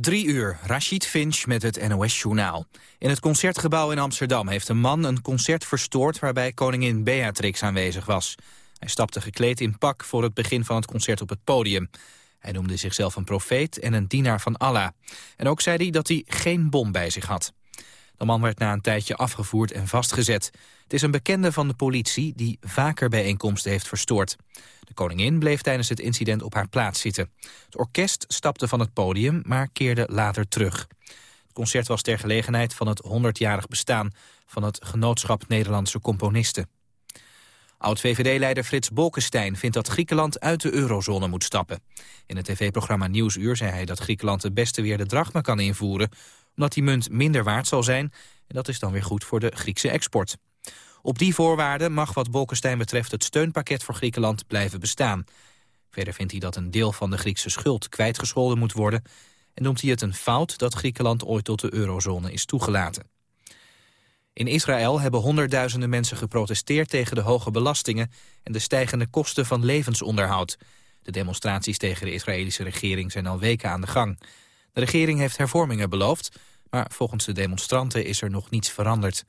Drie uur, Rashid Finch met het NOS-journaal. In het Concertgebouw in Amsterdam heeft een man een concert verstoord... waarbij koningin Beatrix aanwezig was. Hij stapte gekleed in pak voor het begin van het concert op het podium. Hij noemde zichzelf een profeet en een dienaar van Allah. En ook zei hij dat hij geen bom bij zich had. De man werd na een tijdje afgevoerd en vastgezet. Het is een bekende van de politie die vaker bijeenkomsten heeft verstoord. De koningin bleef tijdens het incident op haar plaats zitten. Het orkest stapte van het podium, maar keerde later terug. Het concert was ter gelegenheid van het 100-jarig bestaan... van het Genootschap Nederlandse Componisten. Oud-VVD-leider Frits Bolkestein vindt dat Griekenland uit de eurozone moet stappen. In het tv-programma Nieuwsuur zei hij dat Griekenland het beste weer de drachma kan invoeren... omdat die munt minder waard zal zijn en dat is dan weer goed voor de Griekse export. Op die voorwaarden mag wat Bolkestein betreft het steunpakket voor Griekenland blijven bestaan. Verder vindt hij dat een deel van de Griekse schuld kwijtgescholden moet worden... en noemt hij het een fout dat Griekenland ooit tot de eurozone is toegelaten. In Israël hebben honderdduizenden mensen geprotesteerd tegen de hoge belastingen en de stijgende kosten van levensonderhoud. De demonstraties tegen de Israëlische regering zijn al weken aan de gang. De regering heeft hervormingen beloofd, maar volgens de demonstranten is er nog niets veranderd.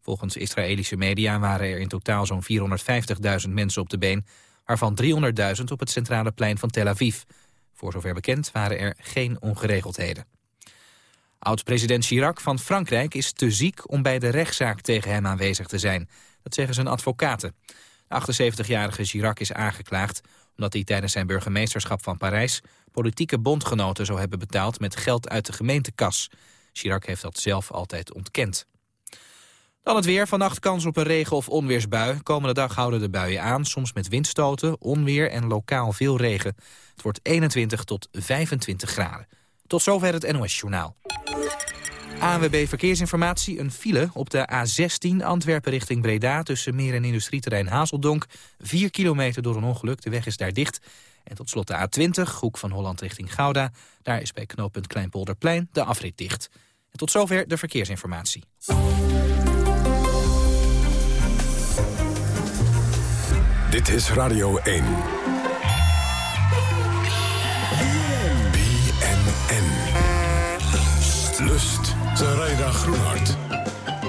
Volgens Israëlische media waren er in totaal zo'n 450.000 mensen op de been, waarvan 300.000 op het centrale plein van Tel Aviv. Voor zover bekend waren er geen ongeregeldheden. Oud-president Chirac van Frankrijk is te ziek om bij de rechtszaak tegen hem aanwezig te zijn. Dat zeggen zijn advocaten. De 78-jarige Chirac is aangeklaagd omdat hij tijdens zijn burgemeesterschap van Parijs politieke bondgenoten zou hebben betaald met geld uit de gemeentekas. Chirac heeft dat zelf altijd ontkend. Dan het weer. Vannacht kans op een regen- of onweersbui. Komende dag houden de buien aan, soms met windstoten, onweer en lokaal veel regen. Het wordt 21 tot 25 graden. Tot zover het NOS Journaal. ANWB Verkeersinformatie, een file op de A16 Antwerpen richting Breda... tussen meer en industrieterrein Hazeldonk. 4 kilometer door een ongeluk, de weg is daar dicht. En tot slot de A20, hoek van Holland richting Gouda. Daar is bij knooppunt Kleinpolderplein de afrit dicht. En tot zover de verkeersinformatie. Dit is Radio 1. Lust. Zaraida Groenhart.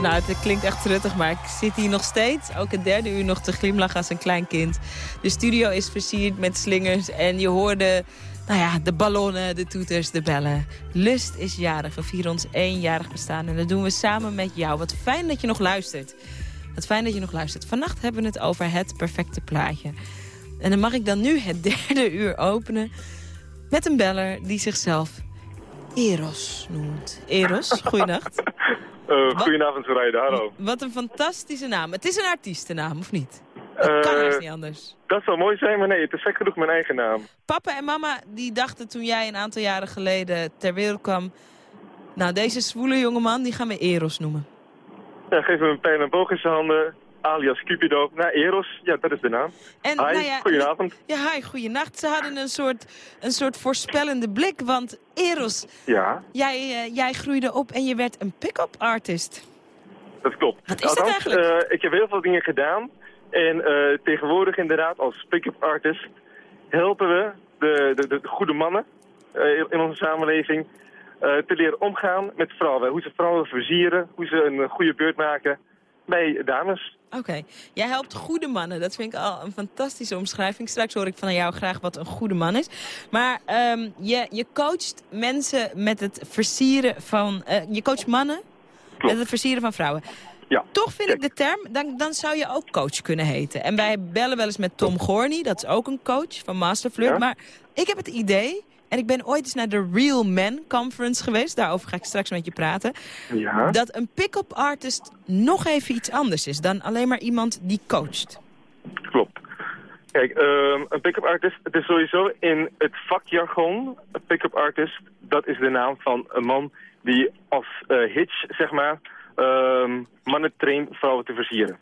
Nou, het klinkt echt truttig, maar ik zit hier nog steeds, ook het derde uur nog te glimlachen als een klein kind. De studio is versierd met slingers en je hoorde, nou ja, de ballonnen, de toeters, de bellen. Lust is jarig, we vieren ons éénjarig bestaan en dat doen we samen met jou. Wat fijn dat je nog luistert. Wat fijn dat je nog luistert. Vannacht hebben we het over het perfecte plaatje. En dan mag ik dan nu het derde uur openen met een beller die zichzelf Eros noemt. Eros, goeienacht. Uh, goedenavond, Zoraida. Hallo. Wat een fantastische naam. Het is een artiestennaam, of niet? Dat uh, kan haast niet anders. Dat zou mooi zijn, maar nee, het is gek genoeg mijn eigen naam. Papa en mama die dachten toen jij een aantal jaren geleden ter wereld kwam... nou, deze zwoele jongeman, die gaan we Eros noemen. Ja, geef hem een pijn en boog in zijn handen, alias Cupido. Nou, Eros, ja, dat is de naam. En, hi, nou ja, goedenavond. Ja, hi, goedenacht. Ze hadden een soort, een soort voorspellende blik, want Eros, ja? jij, uh, jij groeide op en je werd een pick-up artist. Dat klopt. Wat is dat eigenlijk? Uh, ik heb heel veel dingen gedaan. En uh, tegenwoordig inderdaad, als pick-up artist, helpen we de, de, de goede mannen in onze samenleving te leren omgaan met vrouwen. Hoe ze vrouwen versieren, hoe ze een goede beurt maken bij dames. Oké, okay. jij helpt goede mannen. Dat vind ik al een fantastische omschrijving. Straks hoor ik van jou graag wat een goede man is. Maar um, je, je coacht mensen met het versieren van... Uh, je coacht mannen Klopt. met het versieren van vrouwen. Ja. Toch vind Kijk. ik de term, dan, dan zou je ook coach kunnen heten. En wij bellen wel eens met Tom Gorny, dat is ook een coach van Masterflirt. Ja. Maar ik heb het idee en ik ben ooit eens naar de Real Men Conference geweest. Daarover ga ik straks met je praten. Ja. Dat een pick-up artist nog even iets anders is dan alleen maar iemand die coacht. Klopt. Kijk, um, een pick-up artist, het is sowieso in het vakjargon, een pick-up artist, dat is de naam van een man die als uh, hitch, zeg maar, um, mannen traint vrouwen te versieren.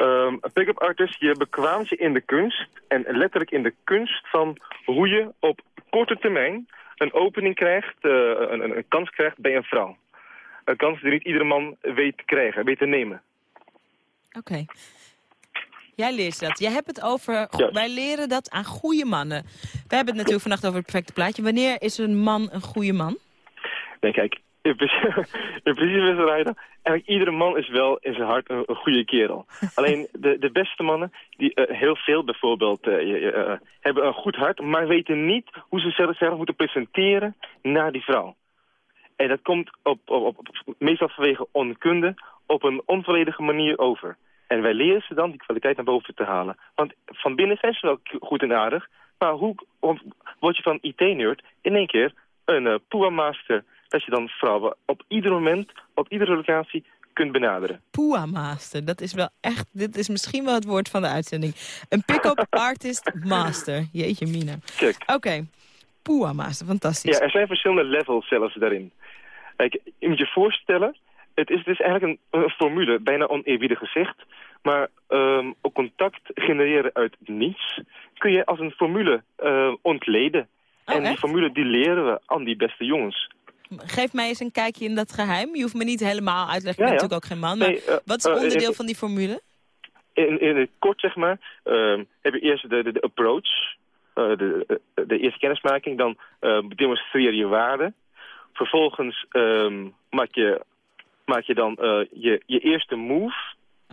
Um, een pick-up artist, je bekwaamt je in de kunst en letterlijk in de kunst van hoe je op korte termijn een opening krijgt, uh, een, een, een, kans krijgt bij een vrouw. Een kans die niet iedere man weet te krijgen, weet te nemen. Oké. Okay. Jij leert dat. Jij hebt het over... Ja. Wij leren dat aan goede mannen. We hebben het natuurlijk vannacht over het perfecte plaatje. Wanneer is een man een goede man? Nee, kijk, in principe, in principe is het rijden. Eigenlijk iedere man is wel in zijn hart een, een goede kerel. Alleen de, de beste mannen, die eh, heel veel bijvoorbeeld, eh, eh, hebben een goed hart, maar weten niet hoe ze zichzelf moeten presenteren naar die vrouw. En dat komt op, op, op, meestal vanwege onkunde op een onvolledige manier over. En wij leren ze dan die kwaliteit naar boven te halen. Want van binnen zijn ze wel goed en aardig, maar hoe word je van IT-nerd in één keer een uh, Pua-master... dat je dan vrouwen op ieder moment, op iedere locatie kunt benaderen. Pua Master. Dat is wel echt... Dit is misschien wel het woord van de uitzending. Een pick-up artist master. Jeetje mina. Oké. Pua Master. Fantastisch. ja, er zijn verschillende levels zelfs daarin. Kijk, je moet je voorstellen, het is, het is eigenlijk een, een formule, bijna oneerbiedig gezegd... maar um, ook contact genereren uit niets kun je als een formule uh, ontleden. Oh, en die echt? formule die leren we aan die beste jongens. Geef mij eens een kijkje in dat geheim. Je hoeft me niet helemaal uit te leggen. Ik ben natuurlijk ook geen man. Maar Nee, uh, wat is uh, onderdeel in- van die formule? In, in het kort, zeg maar, um, heb je eerst de, de, de approach, de, de eerste kennismaking. Dan uh, demonstreer je waarde. Vervolgens um, maak, je, maak je dan uh, je, je eerste move.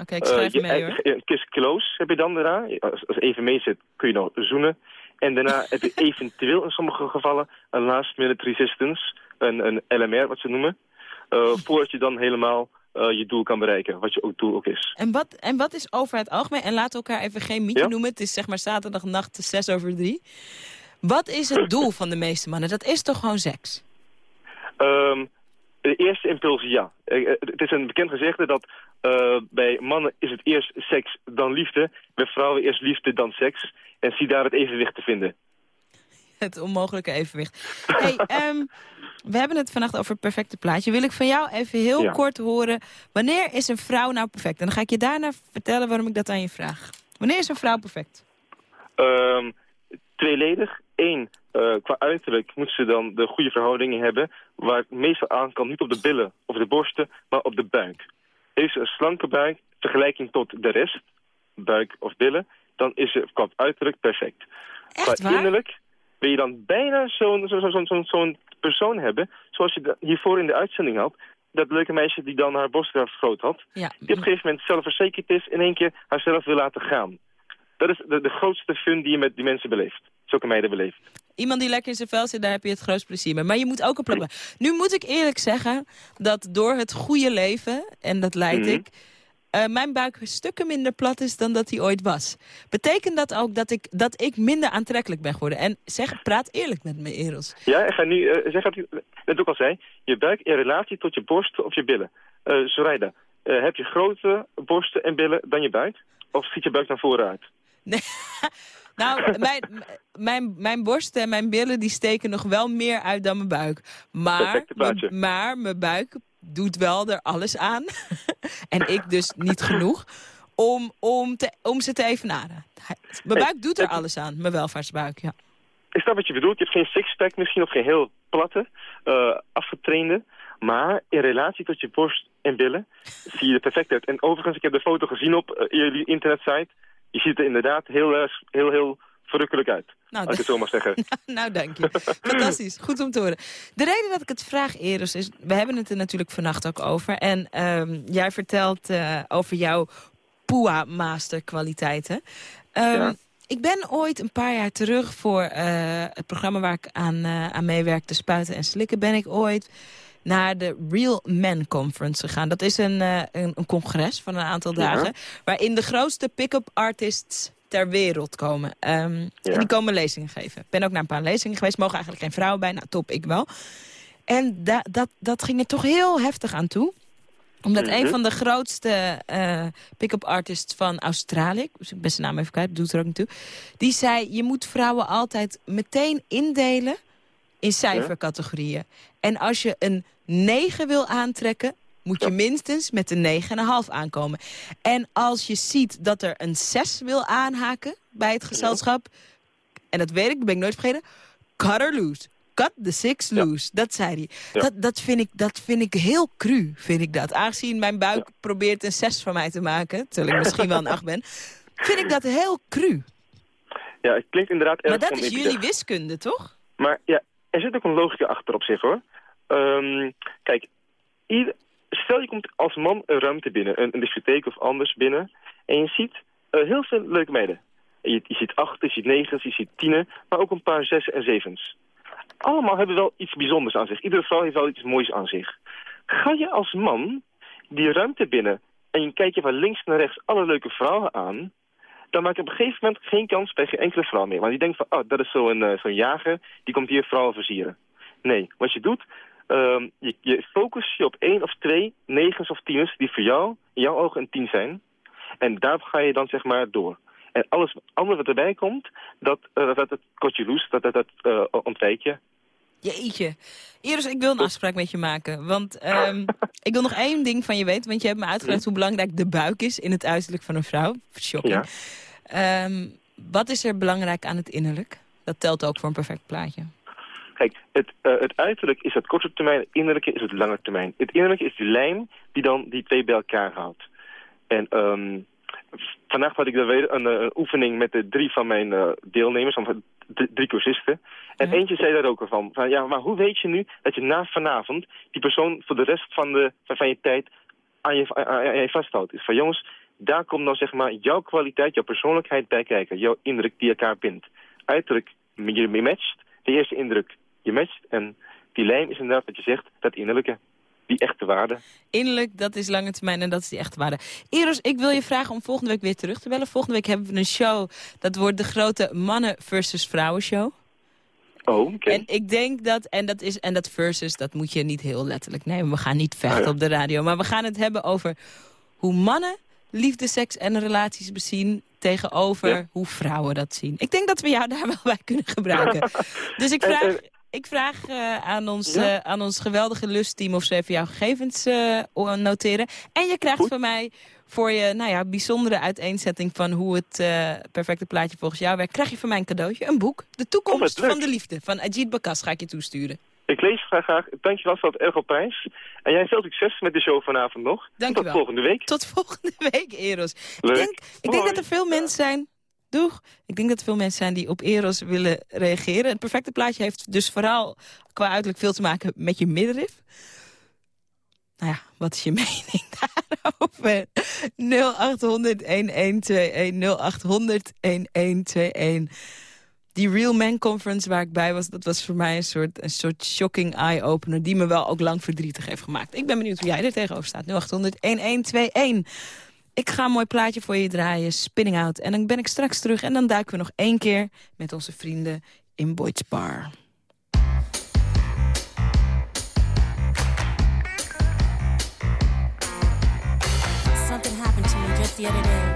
Oké, ik schrijf je, mee hoor. Een kiss close heb je dan daarna. Als, als even mee zit, kun je nog zoenen. En daarna heb je eventueel in sommige gevallen een last minute resistance. Een, een LMR, wat ze noemen. Uh, voordat je dan helemaal uh, je doel kan bereiken. Wat je ook doel ook is. En wat, en wat is over het algemeen, en laten we elkaar even geen mietje Ja? noemen. Het is zeg maar zaterdagnacht zes over drie. Wat is het doel van de meeste mannen? Dat is toch gewoon seks? Um, de eerste impuls, ja. Uh, het is een bekend gezegde dat uh, bij mannen is het eerst seks dan liefde. Bij vrouwen eerst liefde dan seks. En zie daar het evenwicht te vinden. Het onmogelijke evenwicht. Hey, um, we hebben het vannacht over het perfecte plaatje. Wil ik van jou even heel Ja. kort horen... wanneer is een vrouw nou perfect? En dan ga ik je daarna vertellen waarom ik dat aan je vraag. Wanneer is een vrouw perfect? Um, tweeledig. Eén, uh, qua uiterlijk moet ze dan de goede verhoudingen hebben... waar het meestal aan kan, niet op de billen of de borsten, maar op de buik. Heeft ze een slanke buik, vergelijking tot de rest, buik of billen... dan is ze qua uiterlijk perfect. Echt qua waar? innerlijk wil je dan bijna zo'n zo, zo, zo, zo, persoon hebben... zoals je hiervoor in de uitzending had... dat leuke meisje die dan haar borst eraf groot had... Ja. die op een gegeven moment zelfverzekerd is... in één keer haarzelf wil laten gaan. Dat is de, de grootste fun die je met die mensen beleeft. Zulke meiden beleeft. Iemand die lekker in zijn vel zit, daar heb je het grootst plezier mee. Maar je moet ook een probleem. Nu moet ik eerlijk zeggen dat door het goede leven, en dat leid Mhm. ik... Uh, mijn buik stukken minder plat is dan dat hij ooit was. Betekent dat ook dat ik, dat ik minder aantrekkelijk ben geworden? En zeg, praat eerlijk met me, Eros. Ja, en ga nu, uh, zeg ik net ook al zei. Je buik in relatie tot je borsten of je billen. Uh, Zoraida, heb je grotere borsten en billen dan je buik? Of ziet je buik naar voren uit? Nee, nou, mijn, mijn, mijn borsten en mijn billen die steken nog wel meer uit dan mijn buik. Maar, maar mijn buik doet wel er alles aan. en ik dus niet genoeg. Om, om, te, om ze te evenaren. Mijn buik doet er alles aan. Mijn welvaartsbuik, ja. Ik snap wat je bedoelt. Je hebt geen sixpack misschien of geen heel platte, uh, afgetrainde. Maar in relatie tot je borst en billen zie je er perfect uit. En overigens, ik heb de foto gezien op uh, jullie internetsite. Je ziet er inderdaad heel, uh, heel, heel verrukkelijk uit. Nou, als ik het zo mag zeggen. nou, dank je. Fantastisch. Goed om te horen. De reden dat ik het vraag, Eros, is... We hebben het er natuurlijk vannacht ook over. En um, jij vertelt uh, over jouw Pua-master kwaliteiten. Um, ja. Ik ben ooit een paar jaar terug voor uh, het programma waar ik aan, uh, aan meewerkte... Spuiten en Slikken, ben ik ooit naar de Real Men Conference gegaan. Dat is een, uh, een, een, congres van een aantal dagen... Ja. waarin de grootste pick-up artists ter wereld komen. Um, ja. En die komen lezingen geven. Ik ben ook naar een paar lezingen geweest. Mogen eigenlijk geen vrouwen bij. Nou, top, ik wel. En da dat, dat ging er toch heel heftig aan toe omdat mm -hmm. een van de grootste uh, pick-up artists van Australië... ik ben zijn naam even kwijt, doet er ook niet toe... die zei, je moet vrouwen altijd meteen indelen in cijfercategorieën. En als je een 9 wil aantrekken, moet je minstens met een 9,5 aankomen. En als je ziet dat er een 6 wil aanhaken bij het gezelschap... En dat weet ik, dat ben ik nooit vergeten... cut her loose. Cut the six loose. Ja. Dat zei hij. Ja. Dat, dat, vind ik, dat vind ik heel cru, vind ik dat. Aangezien mijn buik probeert een 6 van mij te maken... terwijl ik misschien wel een 8 ben... vind ik dat heel cru. Ja, het klinkt inderdaad erg Maar dat is jullie wiskunde, toch? Maar ja, er zit ook een logica achter op zich hoor. Ehm, kijk, ieder- stel je komt als man een ruimte binnen, een, discotheek of anders binnen, en je ziet eh, heel veel leuke meiden. En Je, je ziet achten, je ziet negens, je ziet tienen, maar ook een paar zessen en zevens. Allemaal hebben wel iets bijzonders aan zich. Iedere vrouw heeft wel iets moois aan zich. Ga je als man die ruimte binnen en je kijkt je van links naar rechts alle leuke vrouwen aan, dan maak je op een gegeven moment geen kans bij geen enkele vrouw meer. Want die denkt van, oh, dat is zo'n eh, zo'n jager, die komt hier vrouwen versieren. Nee, wat je doet, ehm, je, je focust je op één of twee negens of tieners die voor jou, in jouw ogen een tien zijn. En daar ga je dan zeg maar door. En alles andere wat erbij komt, dat, eh, dat, dat, dat kot je loes, dat, dat, dat eh, ontwijk je. Jeetje. Iris, ik wil een afspraak met je maken. Want ehm, ik wil nog één ding van je weten. Want je hebt me uitgelegd hoe belangrijk de buik is in het uiterlijk van een vrouw. Shocking. Ja. Ehm, wat is er belangrijk aan het innerlijk? Dat telt ook voor een perfect plaatje. Kijk, het, eh, het uiterlijk is het korte termijn, het innerlijke is het lange termijn. Het innerlijke is die lijm die dan die twee bij elkaar houdt. En ehm, vandaag had ik dan weer een, eh, een oefening met de drie van mijn eh, deelnemers, van drie, drie cursisten. En Ja. eentje zei daar ook van, van, ja, maar hoe weet je nu dat je na vanavond die persoon voor de rest van, de, van, van je tijd aan je, aan, aan je vasthoudt? Is van jongens, daar komt dan zeg maar jouw kwaliteit, jouw persoonlijkheid bij kijken. Jouw indruk die elkaar bindt. Uiterlijk, je matcht. De eerste indruk, je matcht. En die lijm is inderdaad wat je zegt, dat innerlijke. Die echte waarde. Innerlijk, dat is lange termijn en dat is die echte waarde. Eros, ik wil je vragen om volgende week weer terug te bellen. Volgende week hebben we een show. Dat wordt de grote mannen versus vrouwen show. Oh, oké. En ik denk dat, en dat, is, en dat versus, dat moet je niet heel letterlijk nemen. We gaan niet vechten ja. op de radio. Maar we gaan het hebben over hoe mannen liefde, seks en relaties bezien... tegenover Ja. hoe vrouwen dat zien. Ik denk dat we jou daar wel bij kunnen gebruiken. dus ik En- vraag, en- ik vraag eh, aan, ons, Ja. eh, aan ons geweldige lustteam... of ze even jouw gegevens o- noteren. En je krijgt Goed. van mij voor je nou ja, bijzondere uiteenzetting... van hoe het perfecte plaatje volgens jou werkt... krijg je van mij een cadeautje, een boek. De toekomst Oh, van de liefde van Ajit Bakas ga ik je toesturen. Ik lees graag graag. Dankjewel, staat erg op prijs. En jij veel succes met de show vanavond nog. Dankjewel. Tot volgende week. Tot volgende week, Eros. Leuk. Ik denk, ik denk dat er veel mensen zijn... Doeg. Ik denk dat veel mensen zijn die op Eros willen reageren. Het perfecte plaatje heeft dus vooral qua uiterlijk veel te maken met je middenrif. Nou ja, wat is je mening daarover? 0800-1121, 0800-1121. Die Real Man Conference waar ik bij was, dat was voor mij een soort, een soort shocking eye-opener... die me wel ook lang verdrietig heeft gemaakt. Ik ben benieuwd hoe jij er tegenover staat. 0800-1121. Ik ga een mooi plaatje voor je draaien, Spinning Out. En dan ben ik straks terug en dan duiken we nog één keer... met onze vrienden in Boyd's Bar. Something happened to the.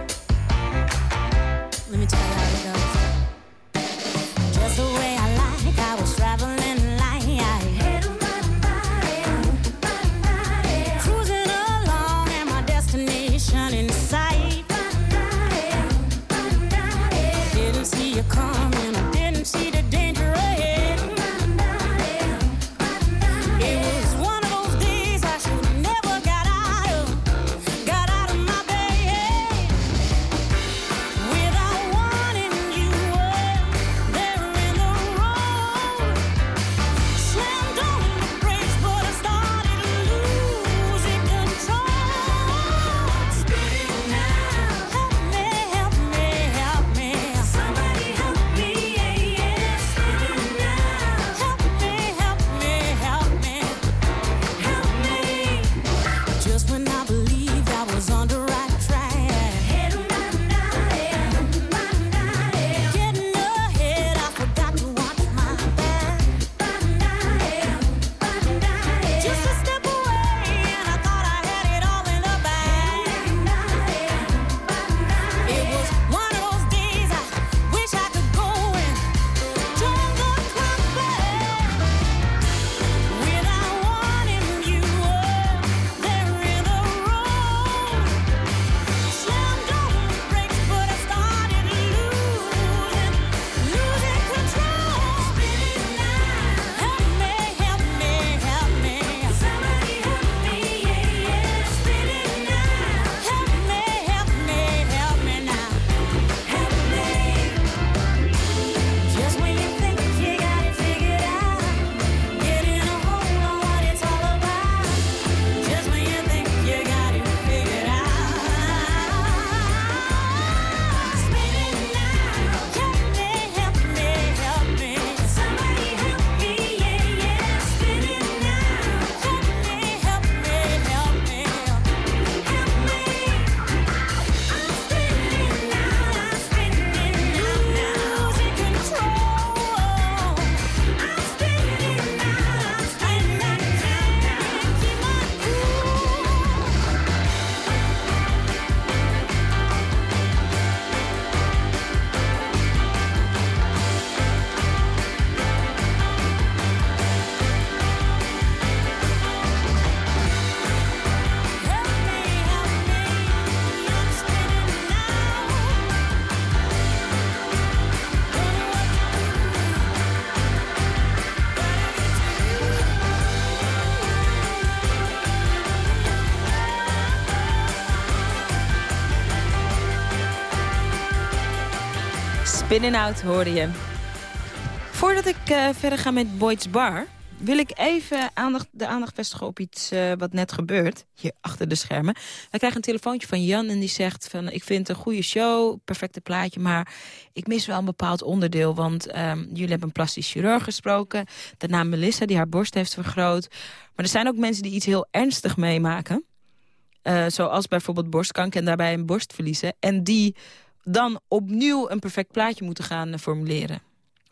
Spin-out hoorde je. Voordat ik eh, verder ga met Boyd's Bar... wil ik even aandacht, de aandacht vestigen op iets eh, wat net gebeurt. Hier achter de schermen. We krijgen een telefoontje van Jan en die zegt... van ik vind een goede show, perfecte plaatje... maar ik mis wel een bepaald onderdeel. Want ehm, jullie hebben een plastisch chirurg gesproken. Daarna Melissa die haar borst heeft vergroot. Maar er zijn ook mensen die iets heel ernstig meemaken. Eh, zoals bijvoorbeeld borstkanker en daarbij een borst verliezen. En die dan opnieuw een perfect plaatje moeten gaan eh, formuleren.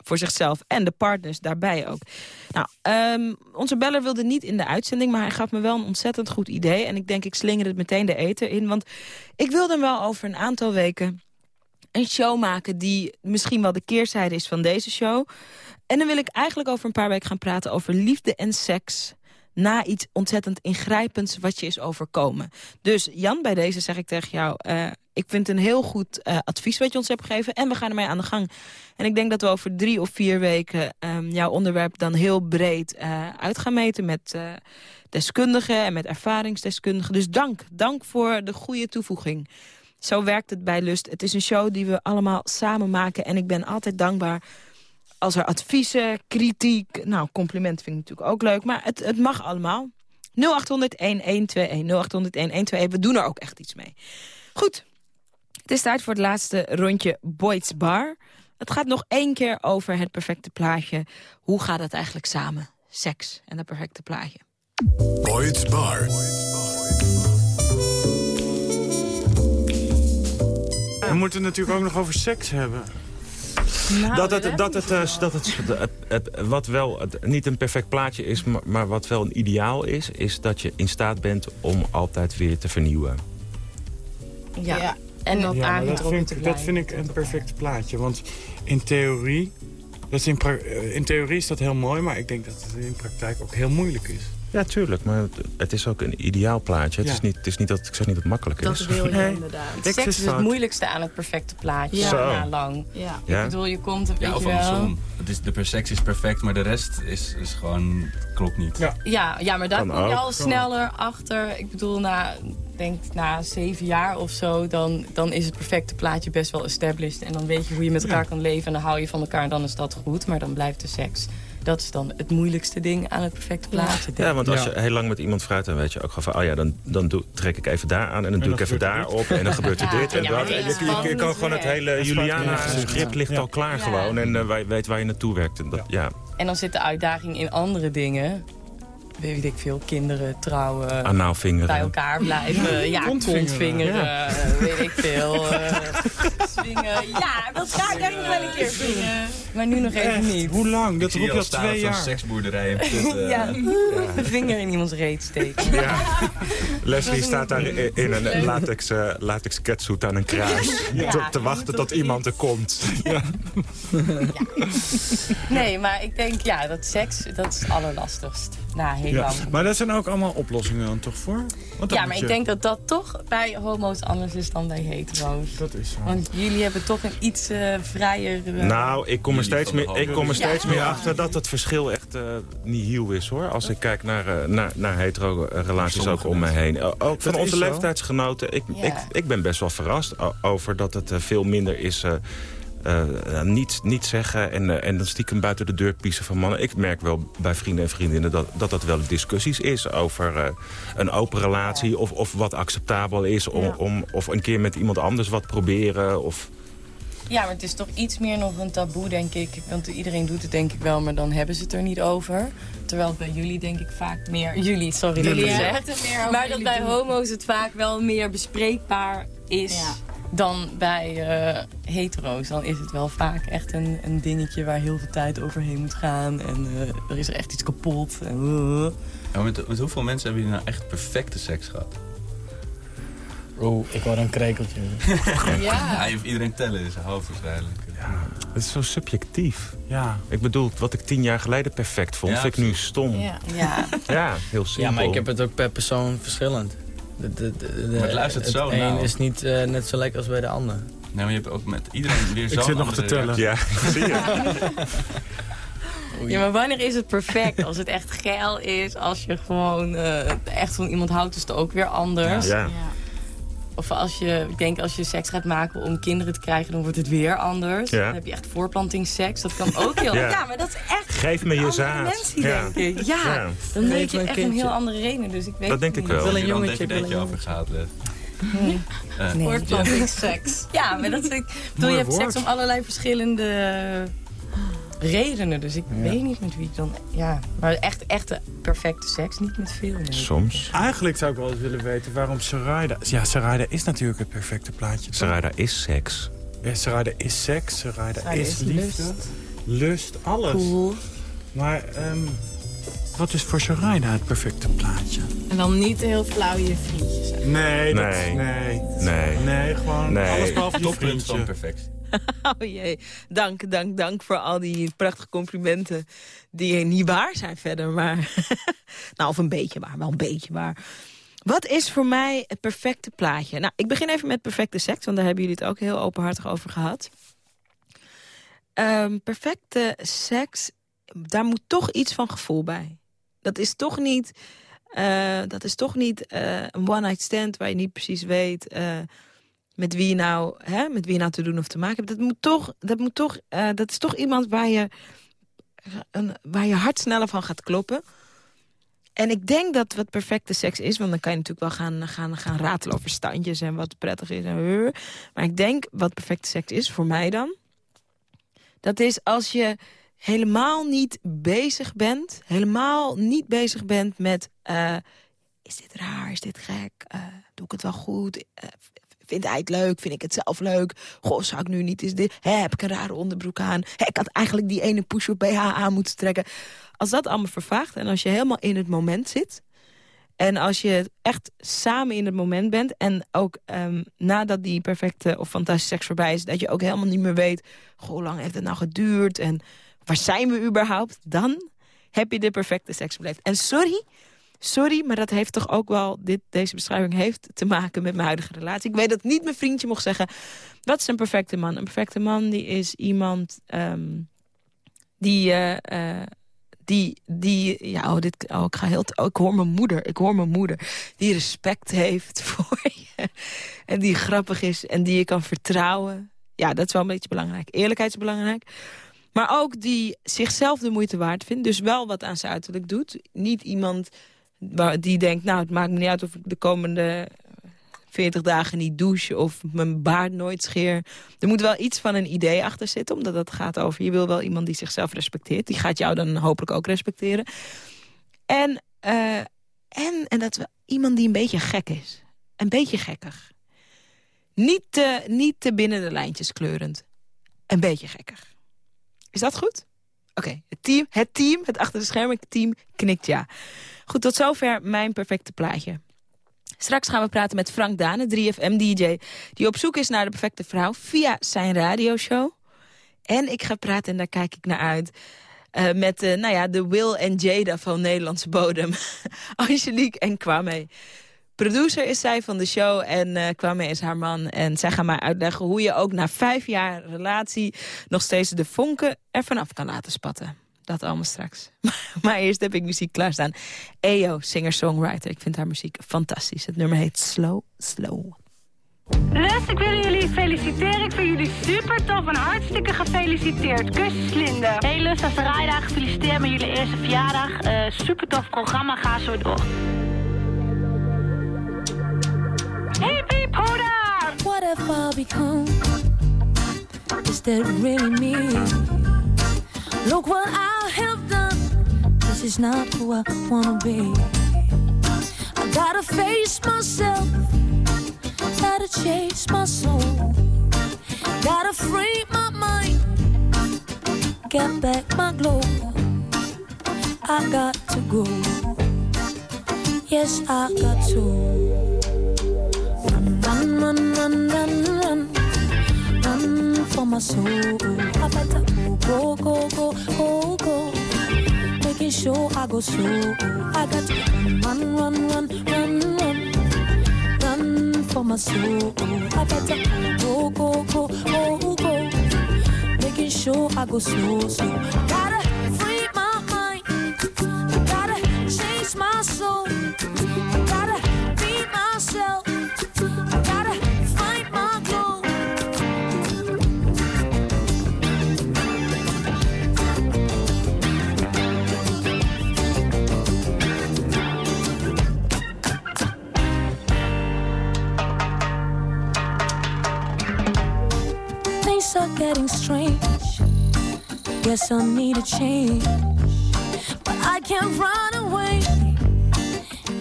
Voor zichzelf en de partners daarbij ook. Nou, ehm, onze beller wilde niet in de uitzending, maar hij gaf me wel een ontzettend goed idee. En ik denk, ik slinger het meteen de eten in. Want ik wilde wel over een aantal weken een show maken die misschien wel de keerzijde is van deze show. En dan wil ik eigenlijk over een paar weken gaan praten over liefde en seks na iets ontzettend ingrijpends wat je is overkomen. Dus Jan, bij deze zeg ik tegen jou... Uh, ik vind een heel goed uh, advies wat je ons hebt gegeven. En we gaan ermee aan de gang. En ik denk dat we over drie of vier weken um, jouw onderwerp dan heel breed uh, uit gaan meten met deskundigen en met ervaringsdeskundigen. Dus dank. Dank voor de goede toevoeging. Zo werkt het bij Lust. Het is een show die we allemaal samen maken. En ik ben altijd dankbaar als er adviezen, kritiek... Nou, compliment vind ik natuurlijk ook leuk. Maar het, het mag allemaal. 0800-1121. 0800-1121. We doen er ook echt iets mee. Goed. Het is tijd voor het laatste rondje Boyd's Bar. Het gaat nog één keer over het perfecte plaatje. Hoe gaat het eigenlijk samen? Seks en het perfecte plaatje. Boyd's Bar. We moeten het natuurlijk ook nog over seks hebben. Nou, dat het, dat het, uh, dat het, wat wel niet een perfect plaatje is, maar, maar, wat wel een ideaal is... is dat je in staat bent om altijd weer te vernieuwen. Ja, ja. en dat ja, aan dat vind, ik, dat vind ik een perfect plaatje. Want in theorie, dat is in, in theorie is dat heel mooi... maar ik denk dat het in praktijk ook heel moeilijk is. Ja, tuurlijk. Maar het is ook een ideaal plaatje. Het, Ja. is, niet, het is niet dat ik zeg niet dat het makkelijk Dat is. wil je Nee. inderdaad. Seks is is het fout. moeilijkste aan het perfecte plaatje. Ja. Zo. Ja, lang. Ja. Ja? Ik bedoel, je komt, Ja, weet of je wel... andersom. Het is, de perfectie is perfect, maar de rest is, is gewoon, klopt niet. Ja. Ja, ja, maar daar kom je al sneller achter. Ik bedoel, na, denk na zeven jaar of zo... Dan, dan is het perfecte plaatje best wel established. En dan weet je hoe je met elkaar kan leven. En dan hou je van elkaar en dan is dat goed. Maar dan blijft de seks. Dat is dan het moeilijkste ding aan het perfecte plaatje. Ja, want als Ja. je heel lang met iemand vraagt, dan weet je ook gewoon van... oh ja, dan, dan doe, trek ik even daar aan en dan doe dan ik even daar op... en dan gebeurt er Ja, dit en ja, dat. En je, kan gewoon het hele. Juliana-script ligt Ja. al klaar Ja. gewoon. En eh, wij weet waar je naartoe werkt. En dat, ja. En dan zit de uitdaging in andere dingen. Weet ik veel, kinderen, trouwen... Anaal vingeren. bij elkaar blijven. Ja, Kontvingeren, kontvingeren, eh, weet ik veel. eh, swingen. Ja, dat ga ik echt nog wel een keer swingen. Maar nu nog even niet. Hoe lang? Dat roep je al twee jaar. seksboerderij. Ja, een vinger in iemands reet steken. Ja. Leslie staat daar in, in een latex, eh, latex catsuit aan een kruis. Ja, te, wachten tot iemand er komt. Nee, maar ik denk, ja, dat seks, dat is het allerlastigst. Na heel Ja. lang. Maar dat zijn ook allemaal oplossingen dan toch voor? Want dan Ja, maar je- ik denk dat dat toch bij homo's anders is dan bij hetero's. Dat is zo. Want jullie hebben toch een iets eh vrijer... eh, Nou, ik kom er Jullie steeds meer, ik kom er Ja. steeds meer achter dat het verschil echt eh nihil is hoor. Als ik kijk naar, eh, naar, naar hetero-relaties ook om me heen. Ook van onze leeftijdsgenoten. Ik, Ja. ik, ik ben best wel verrast over dat het veel minder is... eh eh, niet, niet zeggen en, eh, en dan stiekem buiten de deur piezen van mannen. Ik merk wel bij vrienden en vriendinnen dat dat, dat wel discussies is over eh, een open relatie of, of wat acceptabel is. Om, Ja. om, of een keer met iemand anders wat proberen. Of, Ja, maar het is toch iets meer nog een taboe, denk ik. Want iedereen doet het denk ik wel, maar dan hebben ze het er niet over. Terwijl bij jullie denk ik vaak meer... Jullie, sorry dat ik het zeg. Maar dat bij homo's het vaak wel meer bespreekbaar is Ja. Dan bij eh, hetero's. Dan is het wel vaak echt een, een dingetje waar heel veel tijd overheen moet gaan. En eh, er is er echt iets kapot. En, eh. Ja, met, met hoeveel mensen hebben jullie nou echt perfecte seks gehad? Oeh, ik word een krekeltje. Ja, je hoeft iedereen tellen zijn hoofd waarschijnlijk. het is zo subjectief. Ja. Ik bedoel, wat ik tien jaar geleden perfect vond, Ja, vind ik nu stom. Ja, Ja, heel simpel. Ja, maar ik heb het ook per persoon verschillend. De, de, de, de- Maar het luistert zo een nauw. is niet eh, net zo lekker als bij de ander. Nee, maar je hebt ook met iedereen weer zo'n Ik zit nog te tellen. Ja, zie je. Ja, maar wanneer is het perfect? Als het echt geil is, als je gewoon eh, echt van iemand houdt, is het ook weer anders. Ja. Of als je, ik denk als je seks gaat maken om kinderen te krijgen, dan wordt het weer anders. Ja. Dan heb je echt voorplantingsseks. Dat kan ook heel... Ja. ja. maar dat is echt Geef me je zaad. dimensie, Ja. denk ik. Ja, Ja. dan me je echt een heel andere reden. Dus ik weet Dat denk ik niet. wel. wil een je jongetje, ik dvd'tje een over Liv? Nee. Nee. Voortplantingsseks. Ja, maar dat vind ik... Ik bedoel, je hebt woord. seks om allerlei verschillende redenen. Dus ik weet niet met wie ik dan... Ja, maar echt, echt de perfecte seks. Niet met veel, nee. Soms. Eigenlijk zou ik wel eens willen weten waarom Sarayda... Ja, Sarayda is natuurlijk het perfecte plaatje. toch? Sarayda is seks. Ja, Sarayda is seks, Sarayda Sarayda is is liefde. lust. Lust, alles. Cool. Maar ehm, wat is voor Sarayda het perfecte plaatje? En dan niet heel flauw je vriendjes zijn. Nee, dat, Nee. nee. Nee. Nee, gewoon Nee. alles behalve je vriendje. van perfectie. Oh jee, dank, dank, dank voor al die prachtige complimenten. Die niet waar zijn verder, maar... nou, of een beetje waar, wel een beetje waar. Wat is voor mij het perfecte plaatje? Nou, ik begin even met perfecte seks, want daar hebben jullie het ook heel openhartig over gehad. Ehm, perfecte seks, daar moet toch iets van gevoel bij. Dat is toch niet, eh, dat is toch niet eh, een one-night stand waar je niet precies weet... eh, met wie je nou, hè, met wie je nou te doen of te maken hebt. Dat moet toch, dat moet toch, eh, dat is toch iemand waar je, een, waar je hart sneller van gaat kloppen. En ik denk dat wat perfecte seks is, want dan kan je natuurlijk wel gaan, gaan, gaan ratelen over standjes en wat prettig is. En, maar ik denk wat perfecte seks is, voor mij dan, dat is als je helemaal niet bezig bent, helemaal niet bezig bent met, eh, is dit raar, is dit gek, Eh, doe ik het wel goed, Vindt hij het leuk? Vind ik het zelf leuk? Goh, zou ik nu niet eens dit... Heb ik een rare onderbroek aan? Ik had eigenlijk die ene push-up BH aan moeten trekken. Als dat allemaal vervaagt en als je helemaal in het moment zit... en als je echt samen in het moment bent... en ook ehm, nadat die perfecte of fantastische seks voorbij is... dat je ook helemaal niet meer weet... goh, hoe lang heeft het nou geduurd? En waar zijn we überhaupt? Dan heb je de perfecte seks beleefd. En sorry... Sorry, maar dat heeft toch ook wel... Dit, deze beschrijving heeft te maken met mijn huidige relatie. Ik weet dat niet mijn vriendje mocht zeggen... wat is een perfecte man? Een perfecte man die is iemand... ehm, die, eh, eh, die, die... Ja, oh, dit, oh, ik heel... Ik hoor mijn moeder. Ik hoor mijn moeder. Die respect heeft voor je. En die grappig is. En die je kan vertrouwen. Ja, dat is wel een beetje belangrijk. Eerlijkheid is belangrijk. Maar ook die zichzelf de moeite waard vindt. Dus wel wat aan zijn uiterlijk doet. Niet iemand die denkt, nou, het maakt me niet uit of ik de komende 40 dagen niet douche of mijn baard nooit scheer. Er moet wel iets van een idee achter zitten, omdat het gaat over... je wil wel iemand die zichzelf respecteert. Die gaat jou dan hopelijk ook respecteren. En, eh, en, en dat wel iemand die een beetje gek is. Een beetje gekkig. Niet te, niet te binnen de lijntjes kleurend. Een beetje gekkig. Is dat goed? Oké, het, team, het team, het achter de schermen team, knikt ja. Goed, tot zover mijn perfecte plaatje. Straks gaan we praten met Frank Dane, 3FM-dj... die op zoek is naar de perfecte vrouw via zijn radioshow. En ik ga praten, en daar kijk ik naar uit... eh, met eh, nou ja, de Will en Jada van Nederlandse bodem. Angelique en Kwame. Producer is zij van de show en eh Kwame is haar man. En zij gaan mij uitleggen hoe je ook na vijf jaar relatie... nog steeds de vonken er vanaf kan laten spatten. Dat allemaal straks. maar eerst heb ik muziek klaarstaan. EO, singer-songwriter. Ik vind haar muziek fantastisch. Het nummer heet Slow, Slow. Lus, ik wil jullie feliciteren. Ik vind jullie super tof en hartstikke gefeliciteerd. Kusjes, Linde. Hey Lus en Sarayda, gefeliciteerd met jullie eerste verjaardag. Eh super tof programma, ga zo door. What have I become? Is that really me? Look what I have done. This is not who I wanna be. I gotta face myself. Gotta chase my soul. Gotta free my mind. Get back my glow. I got to go. Yes, I got to. Run, run, run, run, run, run. For my soul. I better go, go, go, go, go. Making sure I go slow. I got to run, run, run, run, run. Run for my soul. I better go, go, go, go, go. Making sure I go slow, slow. Gotta free my mind. Gotta chase my soul. Guess I need a change. But I can't run away.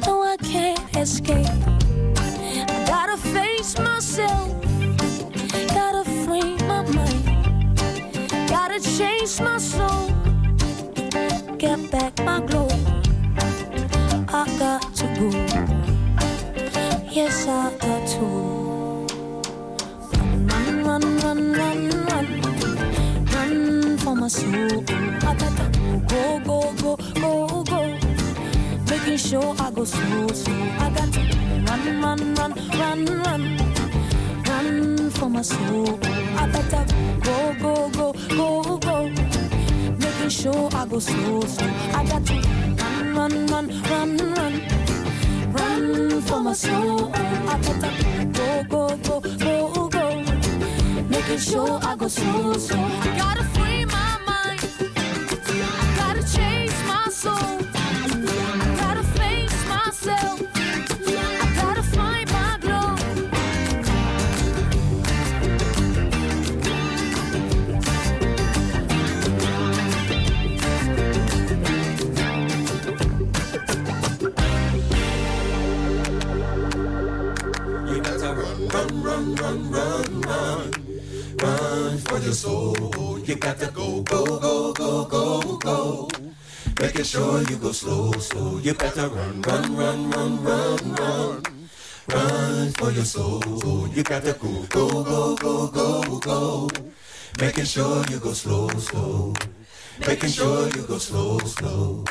No, I can't escape. I gotta face myself. Gotta free my mind. Gotta chase my soul. Get back my glow. I got to go. Yes, I Soul. I gotta go, go, go, go, go. Making sure I go slow, slow. I got to run, run, run, run, run. Run for my soul. I gotta go, go, go, go, go. Making sure I go slow, slow. I got to run, run, run, run, run. Run for my soul. I gotta go, go, go, go, go. Making sure I go slow, slow. I gotta run, run, run, run, for your soul. You gotta go, go, go, go, go, go. Making sure you go slow, slow. You gotta run, run, run, run, run, run. Run for your soul. You gotta go, go, go, go, go, go. Making sure you go slow, slow. Making sure you go slow, slow.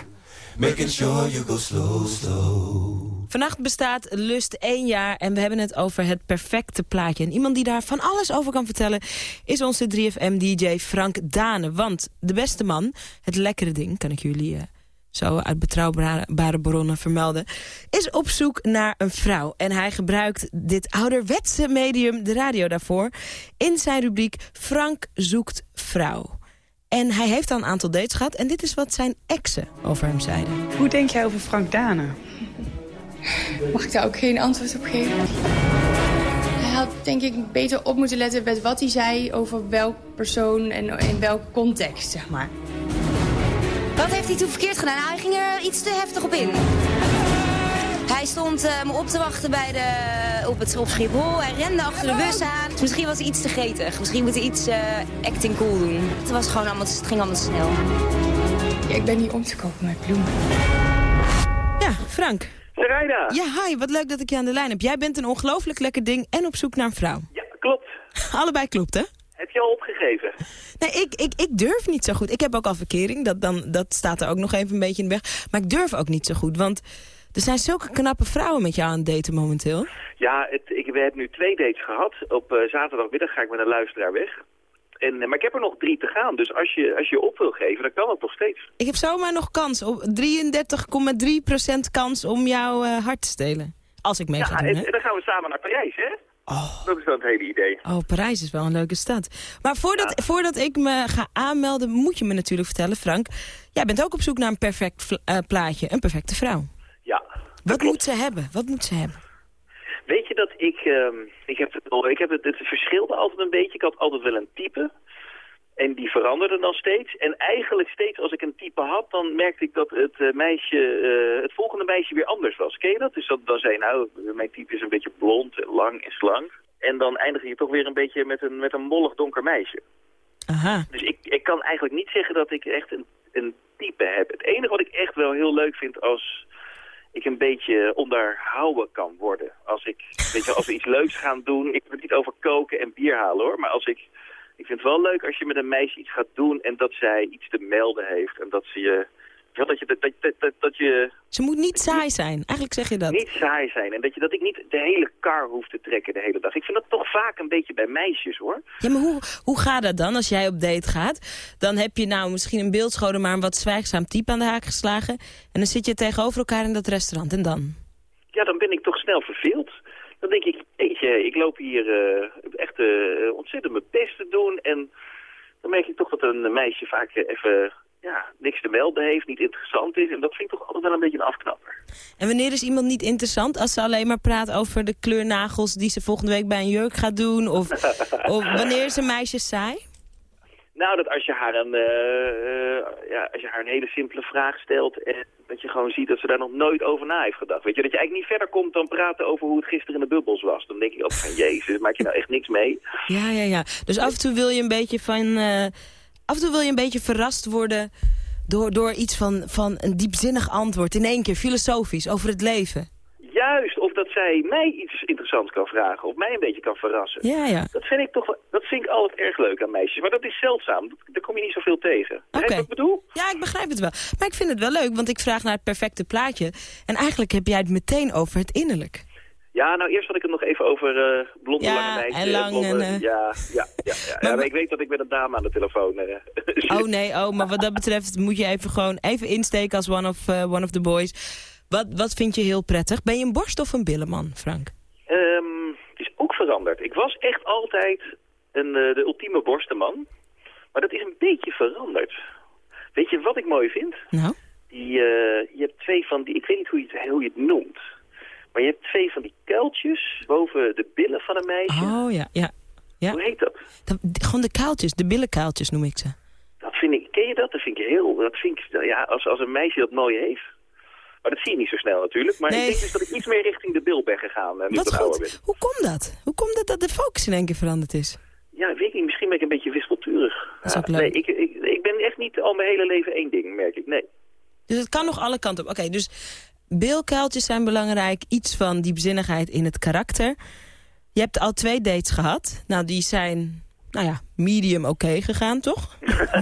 Making sure you go slow, slow. Vannacht bestaat Lust één jaar en we hebben het over het perfecte plaatje. En iemand die daar van alles over kan vertellen is onze 3FM-dj Frank Dane. Want de beste man, het lekkere ding, kan ik jullie eh, zo uit betrouwbare bronnen vermelden... is op zoek naar een vrouw. En hij gebruikt dit ouderwetse medium, de radio daarvoor... in zijn rubriek Frank zoekt vrouw. En hij heeft al een aantal dates gehad en dit is wat zijn exen over hem zeiden. Hoe denk jij over Frank Dane? Mag ik daar ook geen antwoord op geven? Hij had denk ik beter op moeten letten met wat hij zei over welk persoon en in welke context, zeg maar. Wat heeft hij toen verkeerd gedaan? Nou, hij ging er iets te heftig op in. Hij stond eh, me op te wachten bij de, op het op Schiphol. Hij rende achter de bus aan. Dus misschien was hij iets te gretig. Misschien moet hij iets eh, acting cool doen. Het, was gewoon allemaal, het ging allemaal snel. Ja, ik ben hier om te kopen met bloemen. Ja, Frank. Sarayda. Ja, hi. Wat leuk dat ik je aan de lijn heb. Jij bent een ongelooflijk lekker ding en op zoek naar een vrouw. Ja, klopt. Allebei klopt, hè? Heb je al opgegeven? Nee, ik, ik, ik durf niet zo goed. Ik heb ook al verkering. Dat, dan, dat staat er ook nog even een beetje in de weg. Maar ik durf ook niet zo goed. Want er zijn zulke knappe vrouwen met jou aan het daten momenteel. Ja, het, ik, we hebben nu twee dates gehad. Op eh, zaterdagmiddag ga ik met een luisteraar weg. En, eh, maar ik heb er nog drie te gaan. Dus als je, als je op wil geven, dan kan het nog steeds. Ik heb zomaar nog kans. Op 33,3% kans om jouw eh, hart te stelen. Als ik mee ga Ja, doen, en, dan gaan we samen naar Parijs, hè? Dat is wel het hele idee. Oh, Parijs is wel een leuke stad. Maar voordat, voordat ik me ga aanmelden, moet je me natuurlijk vertellen, Frank. Jij bent ook op zoek naar een perfect plaatje, een perfecte vrouw. Wat moet ze hebben? Wat moet ze hebben? Weet je dat ik... ehm, ik heb, het, al- ik heb het, het verschilde altijd een beetje. Ik had altijd wel een type. En die veranderde dan steeds. En eigenlijk steeds als ik een type had, dan merkte ik dat het eh, meisje, eh, het volgende meisje weer anders was. Ken je dat? Dus dat, dan zei je, nou, mijn type is een beetje blond, en lang en slank. En dan eindig je toch weer een beetje met een, met een mollig donker meisje. Aha. Dus ik, ik kan eigenlijk niet zeggen dat ik echt een, een type heb. Het enige wat ik echt wel heel leuk vind als ik een beetje onderhouden kan worden. Als, ik, weet je, als we iets leuks gaan doen, ik heb het niet over koken en bier halen hoor, maar als ik, ik vind het wel leuk als je met een meisje iets gaat doen en dat zij iets te melden heeft en dat ze je, dat je, dat, dat, dat, dat, dat je Ze moet niet saai zijn. Eigenlijk zeg je dat. niet saai zijn en dat, je, dat ik niet de hele kar hoef te trekken de hele dag. Ik vind dat toch vaak een beetje bij meisjes hoor. Ja, maar hoe, hoe gaat dat dan als jij op date gaat? Dan heb je nou misschien een beeldschone, maar een wat zwijgzaam type aan de haak geslagen. En dan zit je tegenover elkaar in dat restaurant. En dan? Ja, dan ben ik toch snel verveeld. Dan denk ik, weet je, ik loop hier eh, echt eh, ontzettend mijn best te doen. En dan merk ik toch dat een meisje vaak even ja, niks te melden heeft, niet interessant is. En dat vind ik toch altijd wel een beetje een afknapper. En wanneer is iemand niet interessant? Als ze alleen maar praat over de kleur nagels die ze volgende week bij een jurk gaat doen? Of, of wanneer is een meisje saai? Nou, dat als je haar een, eh, eh, ja, als je haar een hele simpele vraag stelt... en dat je gewoon ziet dat ze daar nog nooit over na heeft gedacht. Weet je, dat je eigenlijk niet verder komt dan praten over hoe het gisteren in de bubbels was. Dan denk ik ook van, jezus, maak je nou echt niks mee? Ja, ja, ja. Dus af en toe wil je een beetje van... eh, af en toe wil je een beetje verrast worden door, door iets van, van een diepzinnig antwoord. In één keer, filosofisch, over het leven. Juist, of dat zij mij iets interessants kan vragen. Of mij een beetje kan verrassen. Ja, ja. Dat vind ik toch dat vind ik altijd erg leuk aan meisjes. Maar dat is zeldzaam. Daar kom je niet zoveel tegen. Begrijp wat ik bedoel? Ja, ik begrijp het wel. Maar ik vind het wel leuk, want ik vraag naar het perfecte plaatje. En eigenlijk heb jij het meteen over het innerlijk. Ja, nou eerst had ik het nog even over eh blonde Ja, lange meisjes. en lang blonde- en, eh. Ja, ja, ja. ja, maar ik weet dat ik met een dame aan de telefoon zit. Oh nee, oh, maar wat dat betreft moet je even gewoon even insteken als one of, one of the boys. Wat, wat vind je heel prettig? Ben je een borst of een billenman, Frank? Ehm, het is ook veranderd. Ik was echt altijd een, de ultieme borstenman. Maar dat is een beetje veranderd. Weet je wat ik mooi vind? Nou? Die, je hebt twee van die, ik weet niet hoe je het, hoe je het noemt. Maar je hebt twee van die kuiltjes boven de billen van een meisje. Oh ja, ja. ja. Hoe heet dat? Dat- gewoon de kuiltjes, de billenkuiltjes noem ik ze. Dat vind ik, ken je dat? Dat vind ik heel, dat vind ik, ja, als, als een meisje dat mooi heeft. Maar dat zie je niet zo snel natuurlijk. Maar Nee. ik denk dus dat ik iets meer richting de bil ben gegaan. eh, nu Wat goed. ben. Hoe komt dat? Hoe komt het dat de focus in één keer veranderd is? Ja, weet ik niet. Misschien ben ik een beetje wispelturig. Dat is ook Ja, leuk. Nee, ik, ik, ik ben echt niet al mijn hele leven één ding, merk ik. Nee. Dus het kan nog alle kanten op. Oké, dus bilkuiltjes zijn belangrijk. Iets van diepzinnigheid in het karakter. Je hebt al twee dates gehad. Nou, die zijn, nou ja, medium oké gegaan, toch?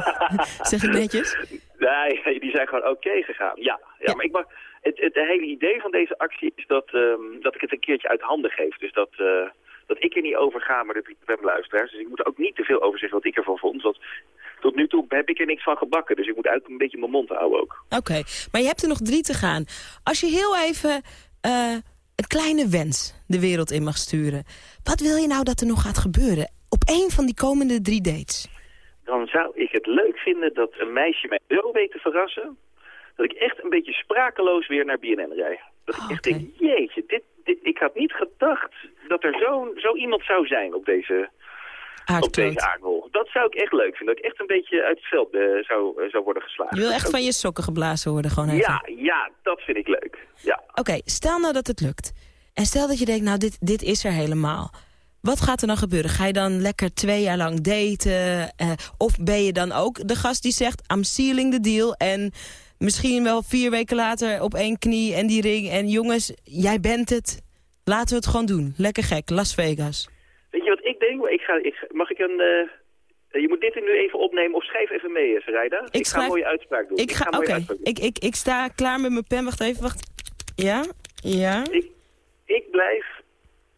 zeg ik netjes? Nee, die zijn gewoon oké gegaan. Ja, ja, maar ik mag, het, het hele idee van deze actie is dat, ehm, dat ik het een keertje uit handen geef. Dus dat, eh, dat ik er niet over ga, maar de webluisteraars. Dus ik moet er ook niet te veel over zeggen wat ik ervan vond. Want tot nu toe heb ik er niks van gebakken. Dus ik moet eigenlijk een beetje mijn mond houden ook. Oké, maar je hebt er nog drie te gaan. Als je heel even eh, een kleine wens de wereld in mag sturen. Wat wil je nou dat er nog gaat gebeuren? Op één van die komende drie dates. Dan zou ik het leuk vinden dat een meisje mij zo weet te verrassen... dat ik echt een beetje sprakeloos weer naar BNN rij. Dat ik echt denk, jeetje, dit, dit, ik had niet gedacht dat er zo, zo iemand zou zijn op deze, op aardbol. Dat zou ik echt leuk vinden. Dat ik echt een beetje uit het veld eh, zou, eh, zou worden geslagen. Je wil echt van je sokken geblazen worden gewoon. Ja, ja, dat vind ik leuk. Ja. Oké, stel nou dat het lukt. En stel dat je denkt, nou, dit, dit is er helemaal. Wat gaat er dan gebeuren? Ga je dan lekker twee jaar lang daten? Eh, of ben je dan ook de gast die zegt, I'm sealing the deal... en misschien wel vier weken later op één knie en die ring... en jongens, jij bent het. Laten we het gewoon doen. Lekker gek, Las Vegas. Weet je wat ik denk? Ik ga, ik, ga- mag ik een... eh, je moet dit nu even opnemen of schrijf even mee, eh, Sarayda. Ik, ga schrijf- een mooie uitspraak doen. Ik ga, een oké, ik, ik, ik sta klaar met mijn pen. Wacht even, wacht. Ja, ja. Ik, ik blijf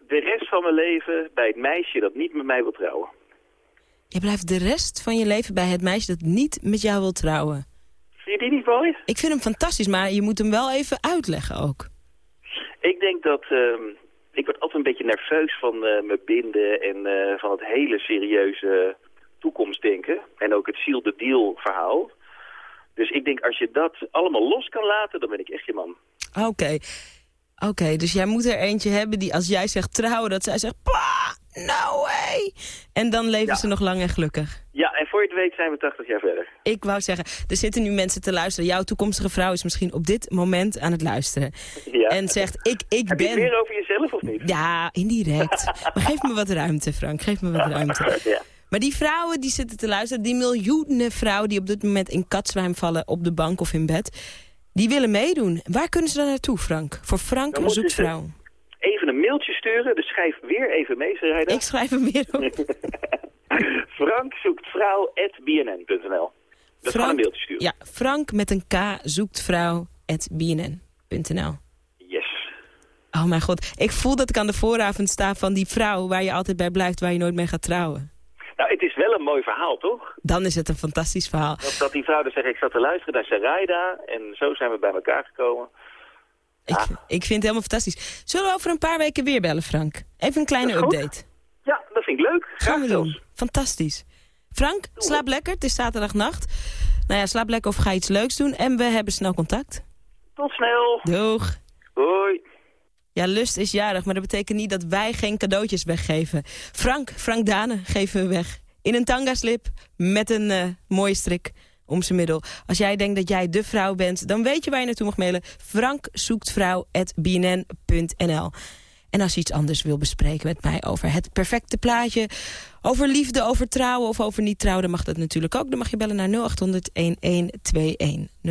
de rest van mijn leven bij het meisje dat niet met mij wil trouwen. Je blijft de rest van je leven bij het meisje dat niet met jou wil trouwen. Vind je die niet mooi? Ik vind hem fantastisch, maar je moet hem wel even uitleggen ook. Ik denk dat... ehm, ik word altijd een beetje nerveus van eh, me binden en eh, van het hele serieuze toekomstdenken. En ook het seal the deal verhaal. Dus ik denk als je dat allemaal los kan laten, dan ben ik echt je man. Oké. Oké, dus jij moet er eentje hebben die als jij zegt trouwen, dat zij zegt, pa, no way. En dan leven Ja. ze nog lang en gelukkig. Ja, en voor je het weet zijn we 80 jaar verder. Ik wou zeggen, er zitten nu mensen te luisteren. Jouw toekomstige vrouw is misschien op dit moment aan het luisteren. Ja. En zegt, ik, ik Heb je ben... het weer over jezelf of niet? Ja, indirect. maar geef me wat ruimte, Frank. Geef me wat ruimte. Ja. Maar die vrouwen die zitten te luisteren, die miljoenen vrouwen die op dit moment in katzwijm vallen op de bank of in bed, die willen meedoen. Waar kunnen ze dan naartoe, Frank? Voor Frank Dan zoekt vrouw. Even een mailtje sturen, dus schrijf weer even mee, Sarayda. Ik schrijf hem weer op. Frank zoekt vrouw at bnn.nl. Dat gewoon een mailtje sturen. Ja, Frank met een K zoekt vrouw at bnn.nl. Yes. Oh mijn god, ik voel dat ik aan de vooravond sta van die vrouw waar je altijd bij blijft, waar je nooit mee gaat trouwen. Nou, het is wel een mooi verhaal, toch? Dan is het een fantastisch verhaal. Dat, dat die vrouw dus zegt, ik zat te luisteren naar Sarayda en zo zijn we bij elkaar gekomen. Ik, ik vind het helemaal fantastisch. Zullen we over een paar weken weer bellen, Frank? Even een kleine update. Ja, dat vind ik leuk. Gaan we doen. Fantastisch. Frank, slaap lekker. Het is zaterdagnacht. Nou ja, slaap lekker of ga iets leuks doen. En we hebben snel contact. Tot snel. Doeg. Hoi. Ja, Lust is jarig, maar dat betekent niet dat wij geen cadeautjes weggeven. Frank, Frank Dane geven we weg in een tangaslip met een eh, mooie strik om zijn middel. Als jij denkt dat jij de vrouw bent, dan weet je waar je naartoe mag mailen. frankzoektvrouw.bnn.nl En als je iets anders wil bespreken met mij over het perfecte plaatje... over liefde, over trouwen of over niet trouwen... dan mag dat natuurlijk ook. Dan mag je bellen naar 0800-1121. 0800-1121.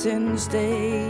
since day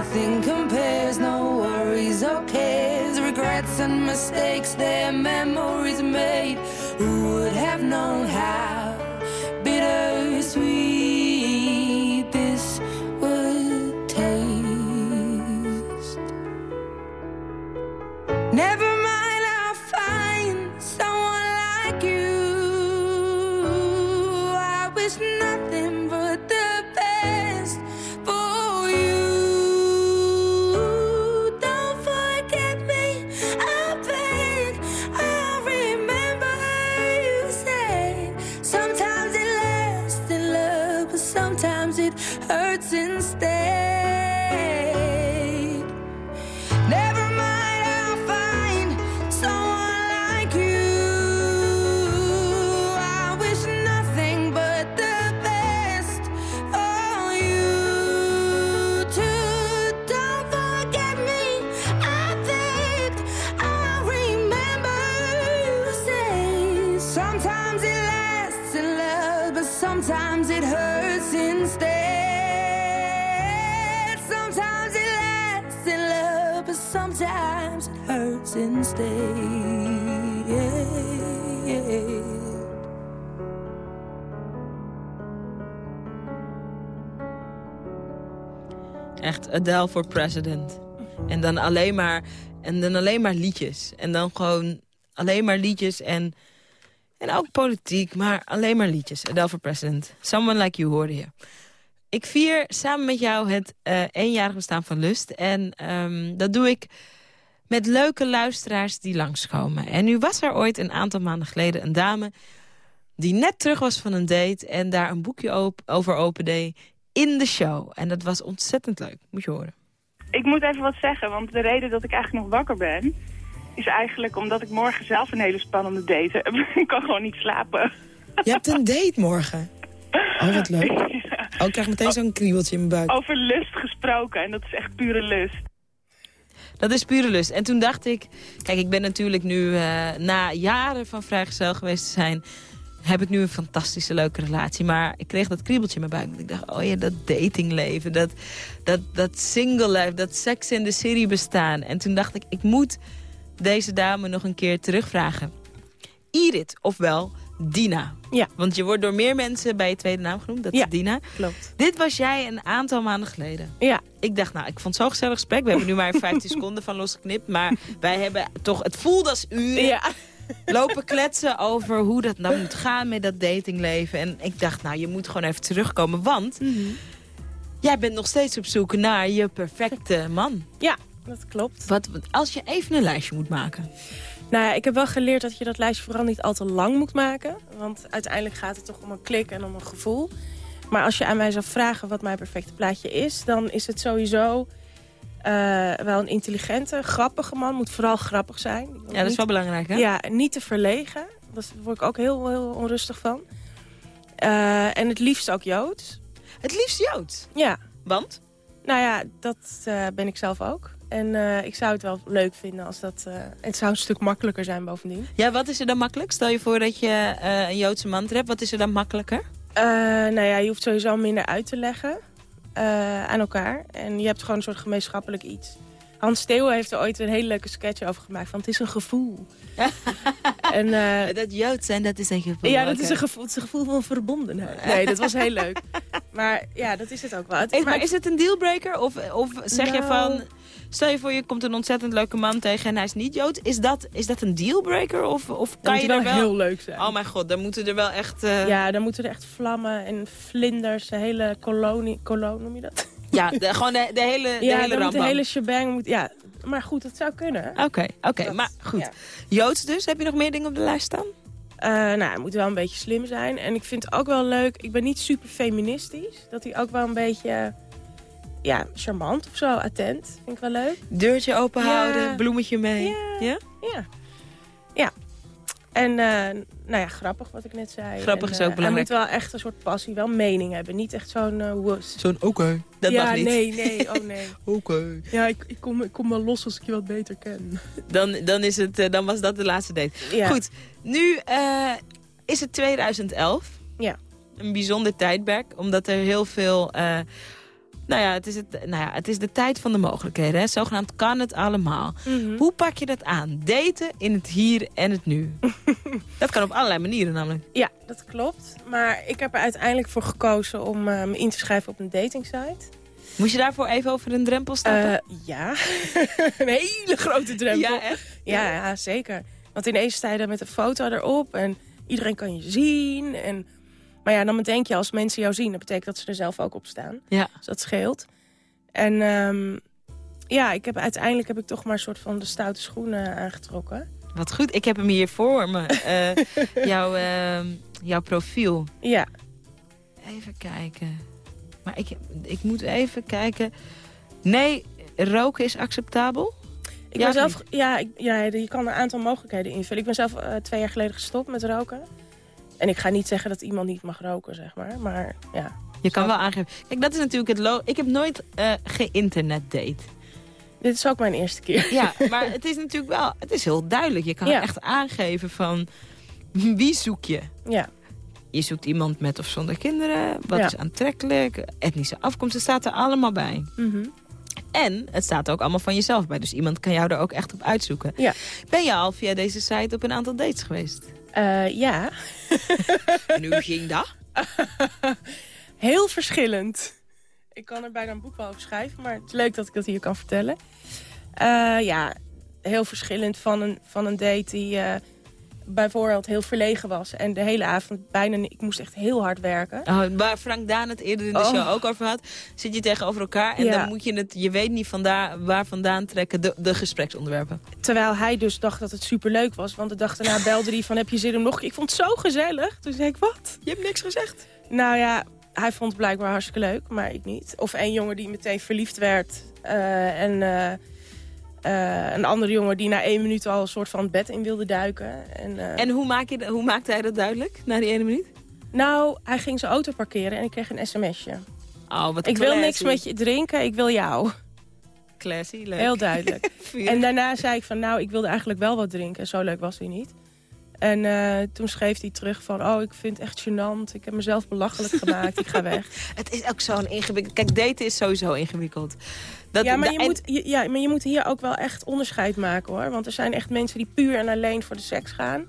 Nothing compares, no worries or cares, regrets and mistakes, their Echt Adele voor president. En dan alleen maar En dan alleen maar liedjes. En dan gewoon alleen maar liedjes en, en ook politiek, maar alleen maar liedjes. Adele for President. Someone Like You hoorde je. Ik vier samen met jou het eh eenjarig bestaan van Lust. En ehm, dat doe ik met leuke luisteraars die langskomen. En nu was er ooit een aantal maanden geleden een dame... die net terug was van een date en daar een boekje op, over opende in de show. En dat was ontzettend leuk. Moet je horen. Ik moet even wat zeggen, want de reden dat ik eigenlijk nog wakker ben... is eigenlijk omdat ik morgen zelf een hele spannende date heb. ik kan gewoon niet slapen. Je hebt een date morgen. Oh, wat leuk. Oh, ik krijg meteen zo'n kriebeltje in mijn buik. Over lust gesproken en dat is echt pure lust. Dat is pure lust. En toen dacht ik... Kijk, ik ben natuurlijk nu eh, na jaren van vrijgezel geweest te zijn... heb ik nu een fantastische leuke relatie. Maar ik kreeg dat kriebeltje in mijn buik. Want ik dacht, oh ja, dat datingleven. Dat, dat, dat single life. Dat seks in de serie bestaan. En toen dacht ik, ik moet deze dame nog een keer terugvragen. Irit, ofwel Dina. Ja. Want je wordt door meer mensen bij je tweede naam genoemd. Dat is Dina. Klopt. Dit was jij een aantal maanden geleden. Ja. Ik dacht, nou, ik vond het zo'n gezellig gesprek. We hebben nu maar 15 seconden van losgeknipt. Maar wij hebben toch, het voelde als uren. Ja. Lopen kletsen over hoe dat nou moet gaan met dat datingleven. En ik dacht, nou, je moet gewoon even terugkomen. Want Mhm. jij bent nog steeds op zoek naar je perfecte man. Ja, dat klopt. Wat, wat- als je even een lijstje moet maken. Nou ja, ik heb wel geleerd dat je dat lijstje vooral niet al te lang moet maken. Want uiteindelijk gaat het toch om een klik en om een gevoel. Maar als je aan mij zou vragen wat mijn perfecte plaatje is... dan is het sowieso eh, wel een intelligente, grappige man. Moet vooral grappig zijn. Ja, dat is wel belangrijk, hè? Ja, niet te verlegen. Daar word ik ook heel, heel onrustig van. Eh, en het liefst ook Joods. Het liefst Joods? Ja. Want? Nou ja, dat eh, ben ik zelf ook. En ik zou het wel leuk vinden als dat... het zou een stuk makkelijker zijn bovendien. Ja, wat is er dan makkelijk? Stel je voor dat je een Joodse man treft. Wat is er dan makkelijker? Nou ja, je hoeft sowieso minder uit te leggen eh, aan elkaar. En je hebt gewoon een soort gemeenschappelijk iets. Hans Steeuwen heeft er ooit een hele leuke sketch over gemaakt. Van het is een gevoel. en, eh, dat Jood zijn, dat is een gevoel. Ja, dat is een gevoel, het is een gevoel van verbondenheid. Nee, dat was heel leuk. Maar ja, dat is het ook wel. Het- maar is het een dealbreaker? Of, of zeg je Nou- van... Stel je voor, je komt een ontzettend leuke man tegen en hij is niet Jood. Is dat, is dat een dealbreaker? Of, of kan je wel er wel... heel leuk zijn. Oh mijn god, dan moeten er wel echt... eh, Ja, dan moeten er echt vlammen en vlinders, de hele kolonie, kolonie noem je dat? Ja, de, gewoon de, de hele, de ja, hele dan moet de hele shebang. Moet, ja, maar goed, dat zou kunnen. Oké, oké, maar goed. Joods dus, heb je nog meer dingen op de lijst staan? Eh, nou, hij moet wel een beetje slim zijn. En ik vind het ook wel leuk, ik ben niet super feministisch. Dat hij ook wel een beetje, ja, charmant of zo, attent. Vind ik wel leuk. Deurtje open Ja. houden, bloemetje mee. Ja? Ja. Ja. En, eh, nou ja, grappig wat ik net zei. Grappig En, is ook eh, belangrijk. Hij moet wel echt een soort passie, wel mening hebben. Niet echt zo'n wuss. Zo'n oké. Dat ja, mag niet. nee, nee, oh nee. Oké. Ja, ik, ik, kom, ik kom wel los als ik je wat beter ken. Dan, dan, is het, dan was dat de laatste date. Ja. Goed, nu eh, is het 2011. Ja. Een bijzonder tijdperk, omdat er heel veel... nou, ja, het is het, nou ja, het is de tijd van de mogelijkheden. Hè? Zogenaamd kan het allemaal. Mhm. Hoe pak je dat aan? Daten in het hier en het nu. dat kan op allerlei manieren namelijk. Ja, dat klopt. Maar ik heb er uiteindelijk voor gekozen om eh, me in te schrijven op een datingsite. Moest je daarvoor even over een drempel stappen? Eh, ja, een hele grote drempel. Ja, echt? Ja, ja, zeker. Want ineens sta je daar met een foto erop en iedereen kan je zien. En... Maar ja, dan bedenk je als mensen jou zien, dat betekent dat ze er zelf ook op staan. Ja. Dus dat scheelt. En ehm, ja, ik heb, uiteindelijk heb ik toch maar een soort van de stoute schoenen aangetrokken. Wat goed, ik heb hem hier voor me. Eh, jouw, ehm, jouw profiel. Ja. Even kijken. Maar ik, ik moet even kijken. Nee, roken is acceptabel? Ik Ja, ben zelf, ja, ik, ja, je kan een aantal mogelijkheden invullen. Ik ben zelf eh, twee jaar geleden gestopt met roken. En ik ga niet zeggen dat iemand niet mag roken, zeg maar. Maar ja. Je kan wel aangeven. Kijk, dat is natuurlijk het lo Ik heb nooit eh geïnternet date. Dit is ook mijn eerste keer. Ja, maar het is natuurlijk wel... Het is heel duidelijk. Je kan Ja. echt aangeven van... Wie zoek je? Ja. Je zoekt iemand met of zonder kinderen. Wat Ja. is aantrekkelijk? Etnische afkomst. Het staat er allemaal bij. Mhm. En het staat ook allemaal van jezelf bij. Dus iemand kan jou er ook echt op uitzoeken. Ja. Ben je al via deze site op een aantal dates geweest? Eh, ja. En hoe ging dat? Heel verschillend. Ik kan er bijna een boek wel over schrijven, maar het is leuk dat ik dat hier kan vertellen. Eh, ja, heel verschillend van een, van een date die eh, bijvoorbeeld heel verlegen was. En de hele avond bijna... Ik moest echt heel hard werken. Oh, waar Frank Daan het eerder in de Oh. show ook over had. Zit je tegenover elkaar en Ja. dan moet je het... Je weet niet vandaar, waar vandaan trekken de, de gespreksonderwerpen. Terwijl hij dus dacht dat het superleuk was. Want de dag daarna belde hij van, heb je zin om nog... Ik vond het zo gezellig. Toen zei ik, wat? Je hebt niks gezegd. Nou ja, hij vond het blijkbaar hartstikke leuk, maar ik niet. Of een jongen die meteen verliefd werd. eh, en eh, eh, een andere jongen die na één minuut al een soort van het bed in wilde duiken. En, eh, En hoe, maak je, hoe maakte hij dat duidelijk, na die ene minuut? Nou, hij ging zijn auto parkeren en ik kreeg een sms'je. Oh, wat Ik wil classy. niks met je drinken, ik wil jou. Classy, leuk. Heel duidelijk. en daarna zei ik van, nou, ik wilde eigenlijk wel wat drinken. Zo leuk was hij niet. En eh, toen schreef hij terug van, oh, ik vind het echt gênant. Ik heb mezelf belachelijk gemaakt, ik ga weg. Het is ook zo'n ingewikkeld... Kijk, daten is sowieso ingewikkeld. Dat, ja, maar je en- moet, je- ja, maar je moet hier ook wel echt onderscheid maken, hoor. Want er zijn echt mensen die puur en alleen voor de seks gaan.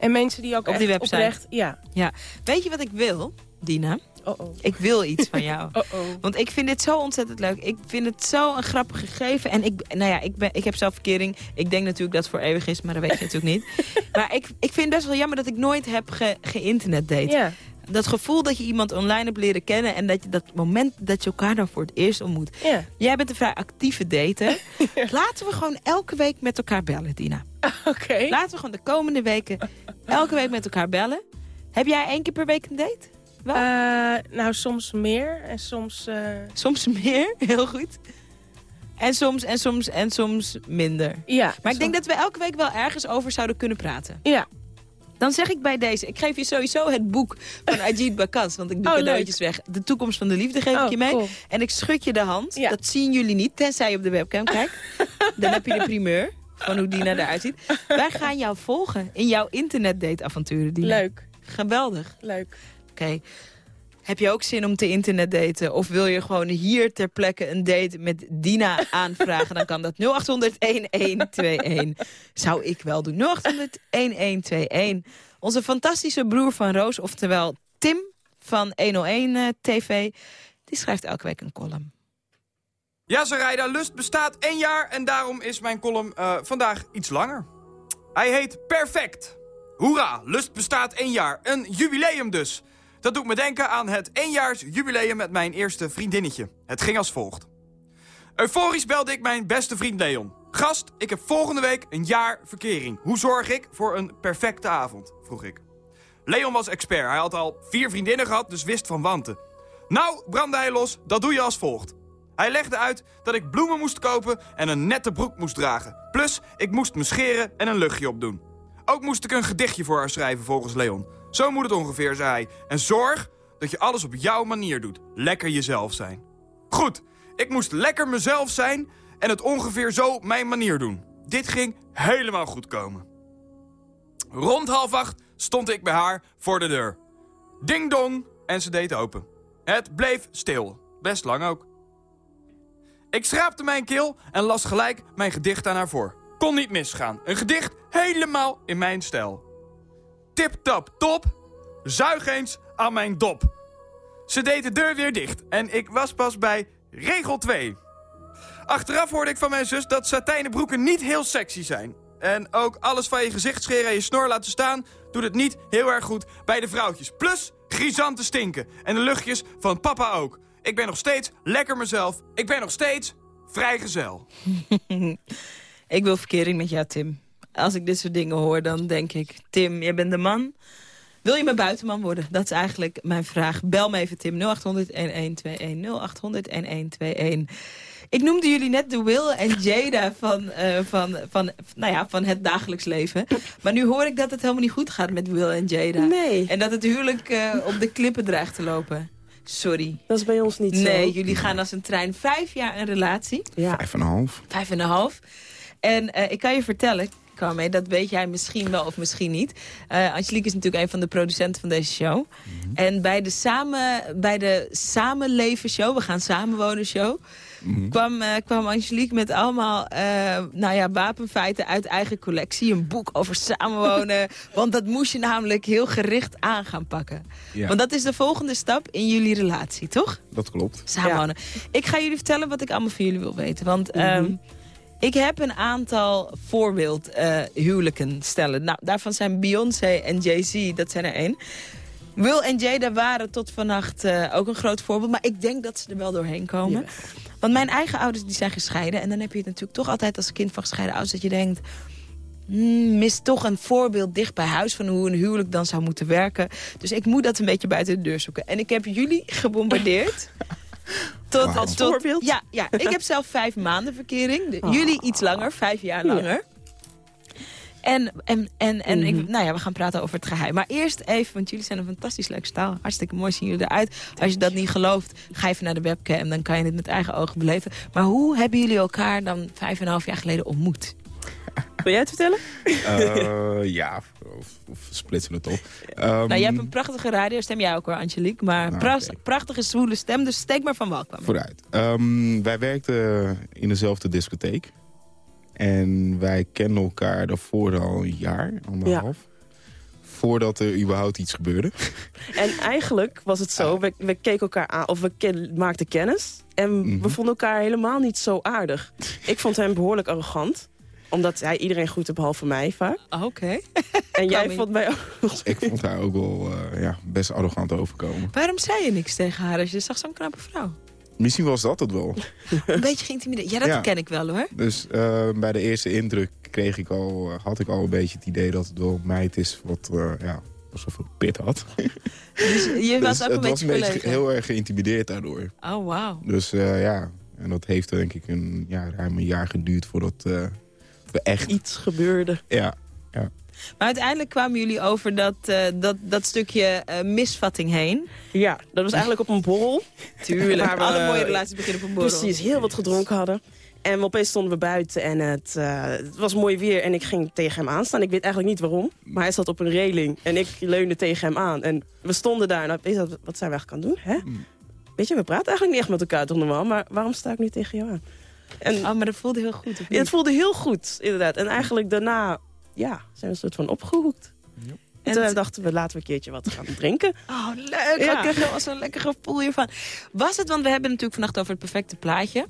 En mensen die ook Op echt die website. oprecht... Ja. Ja. Weet je wat ik wil, Dina? Oh oh. Ik wil iets van jou. Oh oh. Want ik vind dit zo ontzettend leuk. Ik vind het zo een grappig gegeven. En ik, nou ja, ik, ben, ik heb zelf verkering. Ik denk natuurlijk dat het voor eeuwig is, maar dat weet je natuurlijk niet. Maar ik, ik vind het best wel jammer dat ik nooit heb ge, ge-internet date. Ja. Dat gevoel dat je iemand online hebt leren kennen... en dat je dat moment dat je elkaar dan voor het eerst ontmoet. Ja. Jij bent een vrij actieve dater. Laten we gewoon elke week met elkaar bellen, Dina. Oké. Laten we gewoon de komende weken elke week met elkaar bellen. Heb jij één keer per week een date? Wel? Eh, nou, soms meer en soms... eh, Soms meer, heel goed. En soms, en soms, en soms minder. Ja. Maar ik denk dat we elke week wel ergens over zouden kunnen praten. Ja. Dan zeg ik bij deze, ik geef je sowieso het boek van Ajit Bakas. Want ik doe Oh, cadeautjes weg. De toekomst van de liefde geef ik Oh, je mee. cool. En ik schud je de hand. Dat zien jullie niet, tenzij je op de webcam kijkt. Dan heb je de primeur van hoe Dina eruit ziet. Wij gaan jou volgen in jouw internetdate-avonturen, Dina. Leuk. Geweldig. Leuk. Oké. Heb je ook zin om te internetdaten? Of wil je gewoon hier ter plekke een date met Dina aanvragen? Dan kan dat 0800-1121. Zou ik wel doen. 0800-1121. Onze fantastische broer van Roos, oftewel Tim van 101 eh, TV... die schrijft elke week een column. Ja, Sarayda, Lust bestaat één jaar en daarom is mijn column eh, vandaag iets langer. Hij heet Perfect. Hoera, Lust bestaat één jaar. Een jubileum dus. Dat doet me denken aan het éénjaars jubileum met mijn eerste vriendinnetje. Het ging als volgt. Euforisch belde ik mijn beste vriend Leon. Gast, ik heb volgende week een jaar verkering. Hoe zorg ik voor een perfecte avond? vroeg ik. Leon was expert. Hij had al vier vriendinnen gehad, dus wist van wanten. Nou, brandde hij los, dat doe je als volgt. Hij legde uit dat ik bloemen moest kopen en een nette broek moest dragen. Plus, ik moest me scheren en een luchtje opdoen. Ook moest ik een gedichtje voor haar schrijven volgens Leon. Zo moet het ongeveer, zei hij. En zorg dat je alles op jouw manier doet. Lekker jezelf zijn. Goed, ik moest lekker mezelf zijn en het ongeveer zo mijn manier doen. Dit ging helemaal goed komen. Rond half acht stond ik bij haar voor de deur. Ding dong en ze deed open. Het bleef stil. Best lang ook. Ik schraapte mijn keel en las gelijk mijn gedicht aan haar voor. Kon niet misgaan. Een gedicht helemaal in mijn stijl. Tip tap top, zuig eens aan mijn dop. Ze deed de deur weer dicht en ik was pas bij regel 2. Achteraf hoorde ik van mijn zus dat satijnen broeken niet heel sexy zijn. En ook alles van je gezicht scheren en je snor laten staan... doet het niet heel erg goed bij de vrouwtjes. Plus grisante stinken. En de luchtjes van papa ook. Ik ben nog steeds lekker mezelf. Ik ben nog steeds vrijgezel. ik wil verkering met jou, Tim. Als ik dit soort dingen hoor, dan denk ik... Tim, jij bent de man. Wil je mijn buitenman worden? Dat is eigenlijk mijn vraag. Bel me even, Tim. 0800-1121. 0800-1121. Ik noemde jullie net de Will en Jada van, eh, van, van, nou ja, van het dagelijks leven. Maar nu hoor ik dat het helemaal niet goed gaat met Will en Jada. Nee. En dat het huwelijk eh, op de klippen dreigt te lopen. Sorry. Dat is bij ons niet zo. Nee, jullie gaan als een trein. Vijf jaar een relatie. Ja. Vijf en een half. Vijf en een half. En eh, ik kan je vertellen, Dat weet jij misschien wel of misschien niet. Eh Angelique is natuurlijk een van de producenten van deze show. En bij de, samen, bij de Samenleven show, we gaan samenwonen show... Kwam, eh, kwam Angelique met allemaal eh, nou ja, wapenfeiten uit eigen collectie. Een boek over samenwonen. want dat moest je namelijk heel gericht aan gaan pakken. Ja. Want dat is de volgende stap in jullie relatie, toch? Dat klopt. Samenwonen. Ik ga jullie vertellen wat ik allemaal van jullie wil weten. Want ehm, Ik heb een aantal voorbeeld eh, huwelijken stellen. Nou, daarvan zijn Beyoncé en Jay-Z, dat zijn er één. Will en Jada waren tot vannacht eh, ook een groot voorbeeld. Maar ik denk dat ze er wel doorheen komen. Want mijn eigen ouders die zijn gescheiden. En dan heb je het natuurlijk toch altijd als kind van gescheiden ouders... dat je denkt, hmm, mis toch een voorbeeld dicht bij huis... van hoe een huwelijk dan zou moeten werken. Dus ik moet dat een beetje buiten de deur zoeken. En ik heb jullie gebombardeerd... Tot, Wauw. tot, voorbeeld? Ja, ja, ik heb zelf vijf maanden verkering. De- Jullie iets langer, vijf jaar langer. En, en, en, en ik, nou ja, we gaan praten over het geheim. Maar eerst even, want jullie zijn een fantastisch leuk staal. Hartstikke mooi zien jullie eruit. Als je dat niet gelooft, ga even naar de webcam. Dan kan je het met eigen ogen beleven. Maar hoe hebben jullie elkaar dan vijf en een half jaar geleden ontmoet? Wil jij het vertellen? Eh, ja, of, of splitsen het op. Ehm, nou, je hebt een prachtige radiostem. Jij ook hoor, Angelique. Maar Nou, prachtige, zwoele stem. Dus steek maar van wal. kwam. Vooruit. Ehm, wij werkten in dezelfde discotheek. En wij kennen elkaar daarvoor al een jaar, anderhalf. Voordat er überhaupt iets gebeurde. En eigenlijk was het zo, we, we keken elkaar aan, of we ken- maakten kennis. En Mhm. we vonden elkaar helemaal niet zo aardig. Ik vond hem behoorlijk arrogant. Omdat hij iedereen groette behalve mij vaak. Oké. En jij vond mij ook... Ik vond haar ook wel eh, ja, best arrogant overkomen. Waarom zei je niks tegen haar als je zag zo'n knappe vrouw? Misschien was dat het wel. Een beetje geïntimideerd. Ja, dat Ja. ken ik wel hoor. Dus eh, bij de eerste indruk kreeg ik al, eh, had ik al een beetje het idee dat het wel een meid is wat uh, ja, zoveel pit had. Dus je was dus ook een het was beetje een beetje verlegen. heel erg geïntimideerd daardoor. Oh, wauw. Dus uh, ja, en dat heeft denk ik een, ja, ruim een jaar geduurd voordat uh, echt... Iets gebeurde. Ja, ja. Maar uiteindelijk kwamen jullie over dat, uh, dat, dat stukje uh, misvatting heen. Ja, dat was eigenlijk op een borrel. Tuurlijk, Waar we, alle mooie relaties beginnen op een borrel. Precies, heel wat gedronken hadden. En opeens stonden we buiten en het, uh, het, was mooi weer. En ik ging tegen hem aanstaan. Ik weet eigenlijk niet waarom. Maar hij zat op een reling en ik leunde tegen hem aan. En we stonden daar en opeens, wat zijn we eigenlijk aan het doen? Hè? Hmm. Weet je, we praten eigenlijk niet echt met elkaar toch normaal. Maar waarom sta ik nu tegen jou aan? En, oh, maar dat voelde heel goed. Ja, het voelde heel goed, inderdaad. En eigenlijk daarna ja, zijn we een soort van opgehoekt. Ja. En toen dachten we, laten we een keertje wat gaan drinken. Oh, leuk. Ja. Ik kreeg zo'n lekker gevoel hiervan. Was het, want we hebben natuurlijk vannacht over het perfecte plaatje.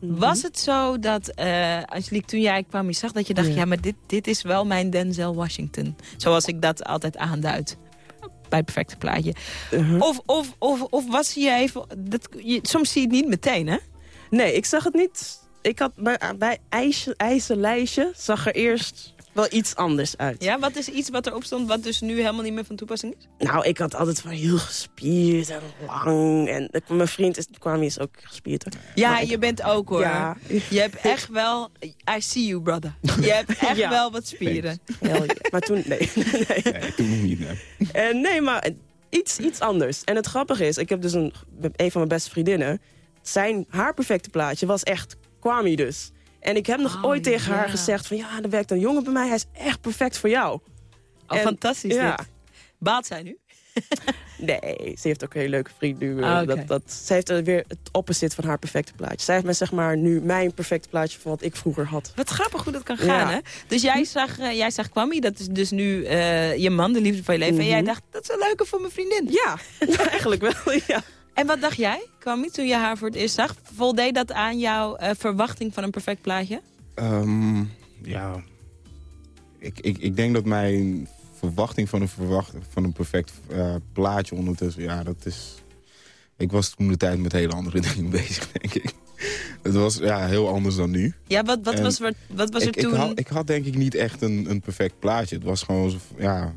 Mm -hmm. Was het zo dat, uh, Angelique, toen jij kwam, je zag dat je dacht... ja, ja maar dit, dit is wel mijn Denzel Washington. Zoals ik dat altijd aanduid bij het perfecte plaatje. Uh -huh. of, of, of, of was je even... Dat, je, soms zie je het niet meteen, hè? Nee, ik zag het niet... Ik had bij, bij ijzerlijstje zag er eerst wel iets anders uit. Ja, wat is iets wat erop stond wat dus nu helemaal niet meer van toepassing is? Nou, ik had altijd van heel gespierd en lang. En mijn vriend is, kwam is ook gespierd. Hoor. Ja, maar je ik, bent ook hoor. Ja. Je hebt echt wel... I see you, brother. Je hebt echt ja. wel wat spieren. Ja, maar toen... Nee. nee. nee toen niet, nee. En nee, maar iets, iets anders. En het grappige is, ik heb dus een, een van mijn beste vriendinnen... Zijn haar perfecte plaatje was echt Kwame dus. En ik heb nog oh, ooit tegen ja. haar gezegd van... ja, er werkt een jongen bij mij, hij is echt perfect voor jou. Oh, en, fantastisch ja. dit. Baat zij nu? nee, ze heeft ook een hele leuke vriend nu. Oh, okay. dat, dat, ze heeft weer het opposite van haar perfecte plaatje. Zij heeft me zeg maar nu mijn perfecte plaatje van wat ik vroeger had. Wat grappig hoe dat kan gaan, ja. hè? Dus jij zag, uh, jij zag Kwame, dat is dus nu uh, je man, de liefde van je leven. Mm -hmm. En jij dacht, dat is een leuke voor mijn vriendin. Ja eigenlijk wel, ja. En wat dacht jij, Kwame, toen je haar voor het eerst zag? Voldeed dat aan jouw uh, verwachting van een perfect plaatje? Um, ja, ik, ik, ik denk dat mijn verwachting van een, verwacht, van een perfect uh, plaatje ondertussen... ja, dat is... Ik was toen de tijd met hele andere dingen bezig, denk ik. Het was ja, heel anders dan nu. Ja, wat, wat, was, er, wat was er ik, toen? Ik had, ik had denk ik niet echt een, een perfect plaatje. Het was gewoon zo, ja...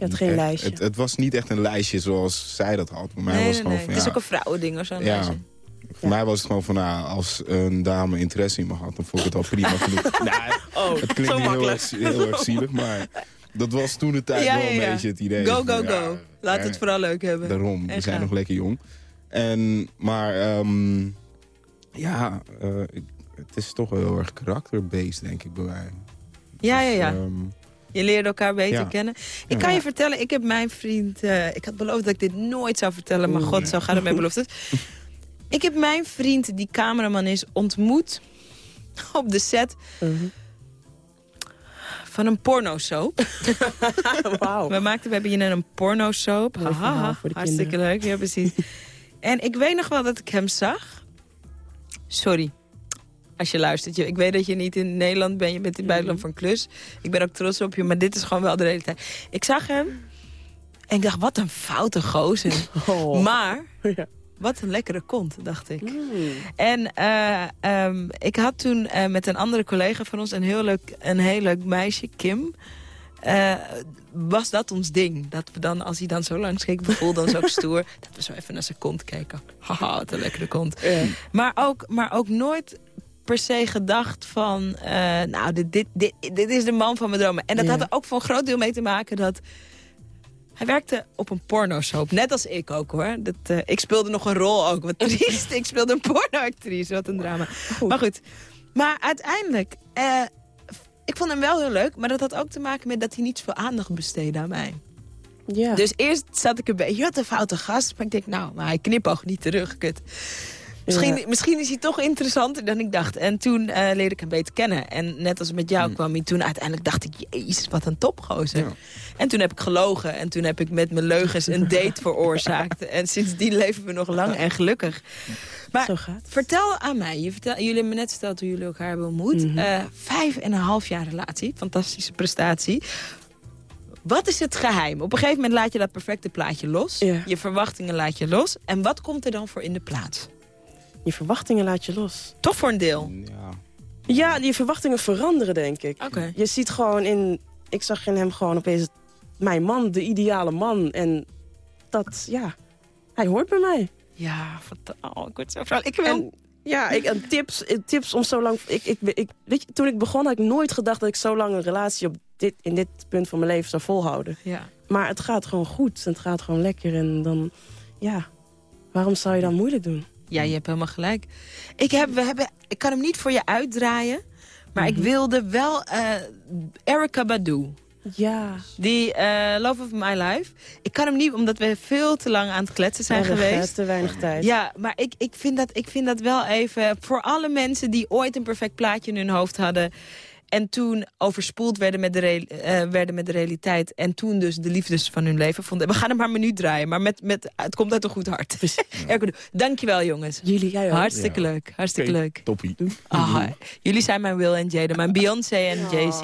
Je had geen echt, lijstje. Het, het, was niet echt een lijstje zoals zij dat had. Voor mij nee, was nee, gewoon nee. van, het ja, is ook een vrouwending of zo. Ja, lijstje. voor mij was het gewoon van, nou, als een dame interesse in me had... dan vond ik het al prima genoeg. nou, oh, het klinkt heel erg, heel erg zielig, maar... Dat was toen de tijd ja, wel een ja, ja. beetje het idee. Go, van, go, go. Laat het vooral leuk hebben. Daarom, we zijn nog lekker jong. En, maar, um, ja, uh, ik, het is toch wel heel erg karakterbased, denk ik, bij mij. Ja, dus, ja, ja. Um, je leerde elkaar beter ja. kennen. Ik kan je vertellen, ik heb mijn vriend... Uh, ik had beloofd dat ik dit nooit zou vertellen, maar god, zo gaat het met beloftes. ik heb mijn vriend, die cameraman is, ontmoet op de set... Uh -huh van een pornosoap. Wauw. We maakten, we hebben hier een pornosoap. Haha, hartstikke leuk. Ja, precies. en ik weet nog wel dat ik hem zag. Sorry. Als je luistert. Je- Ik weet dat je niet in Nederland bent, je bent in het buitenland van klus. Ik ben ook trots op je, maar dit is gewoon wel de realiteit. Ik zag hem en ik dacht, wat een foute gozer. Maar, wat een lekkere kont, dacht ik. En eh, ehm, ik had toen eh, met een andere collega van ons een heel leuk, een heel leuk meisje, Kim. Eh, was dat ons ding? Dat we dan, als hij dan zo langs keek, we voelden ons ook stoer. Dat we zo even naar zijn kont keken. Haha, wat een lekkere kont. Maar, ook, maar ook nooit per se gedacht van... eh, nou, dit, dit, dit, dit is de man van mijn dromen. En dat Ja. had er ook voor een groot deel mee te maken dat... Hij werkte op een pornosoap, net als ik ook hoor. Dat, eh, ik speelde nog een rol ook, wat triest. ik speelde een pornoactrice, wat een drama. Maar goed, maar uiteindelijk... eh, ik vond hem wel heel leuk, maar dat had ook te maken met dat hij niet zoveel aandacht besteedde aan mij. Ja. Dus eerst zat ik een beetje, wat een foute gast. Maar ik denk, nou, maar hij knipoogt niet terug, kut. Misschien, Ja. misschien is hij toch interessanter dan ik dacht. En toen eh, leerde ik hem beter kennen. En net als met jou kwam hij toen uiteindelijk dacht ik... Jezus, wat een topgozer. En toen heb ik gelogen. En toen heb ik met mijn leugens een date veroorzaakt. En sindsdien leven we nog lang en gelukkig. Maar vertel aan mij. Je vertel, jullie hebben me net verteld hoe jullie elkaar hebben ontmoet. Mhm. Eh, vijf en een half jaar relatie. Fantastische prestatie. Wat is het geheim? Op een gegeven moment laat je dat perfecte plaatje los. Je verwachtingen laat je los. En wat komt er dan voor in de plaats? Je verwachtingen laat je los. Toch voor een deel? Ja, die verwachtingen veranderen, denk ik. Oké. Je ziet gewoon in... Ik zag in hem gewoon opeens mijn man, de ideale man. En dat, ja, hij hoort bij mij. Ja, vertel. Oh, ik word zo vrolijk. Ik wil... En, ja, ik, en tips, tips om zo lang... Ik, ik, ik, weet je, toen ik begon had ik nooit gedacht dat ik zo lang een relatie op dit, in dit punt van mijn leven zou volhouden. Ja. Maar het gaat gewoon goed. Het gaat gewoon lekker. En dan, ja, waarom zou je dan moeilijk doen? Ja, je hebt helemaal gelijk. Ik, heb, we hebben, ik kan hem niet voor je uitdraaien. Maar ik wilde wel eh Erica Badu. Ja. Die eh, Love of My Life. Ik kan hem niet, omdat we veel te lang aan het kletsen zijn Erg, hè? geweest. Te weinig tijd. Ja, maar ik, ik, vind dat, ik vind dat wel even... Voor alle mensen die ooit een perfect plaatje in hun hoofd hadden... En toen overspoeld werden met, de eh, werden met de realiteit. En toen dus de liefdes van hun leven vonden. We gaan hem maar menu draaien, maar met, met, het komt uit een goed hart. Ja. Dankjewel jongens. Jullie, jij. Hartstikke ja. leuk, hartstikke leuk. Toppie. Jullie zijn mijn Will en Jaden, mijn Beyoncé en Jay-Z.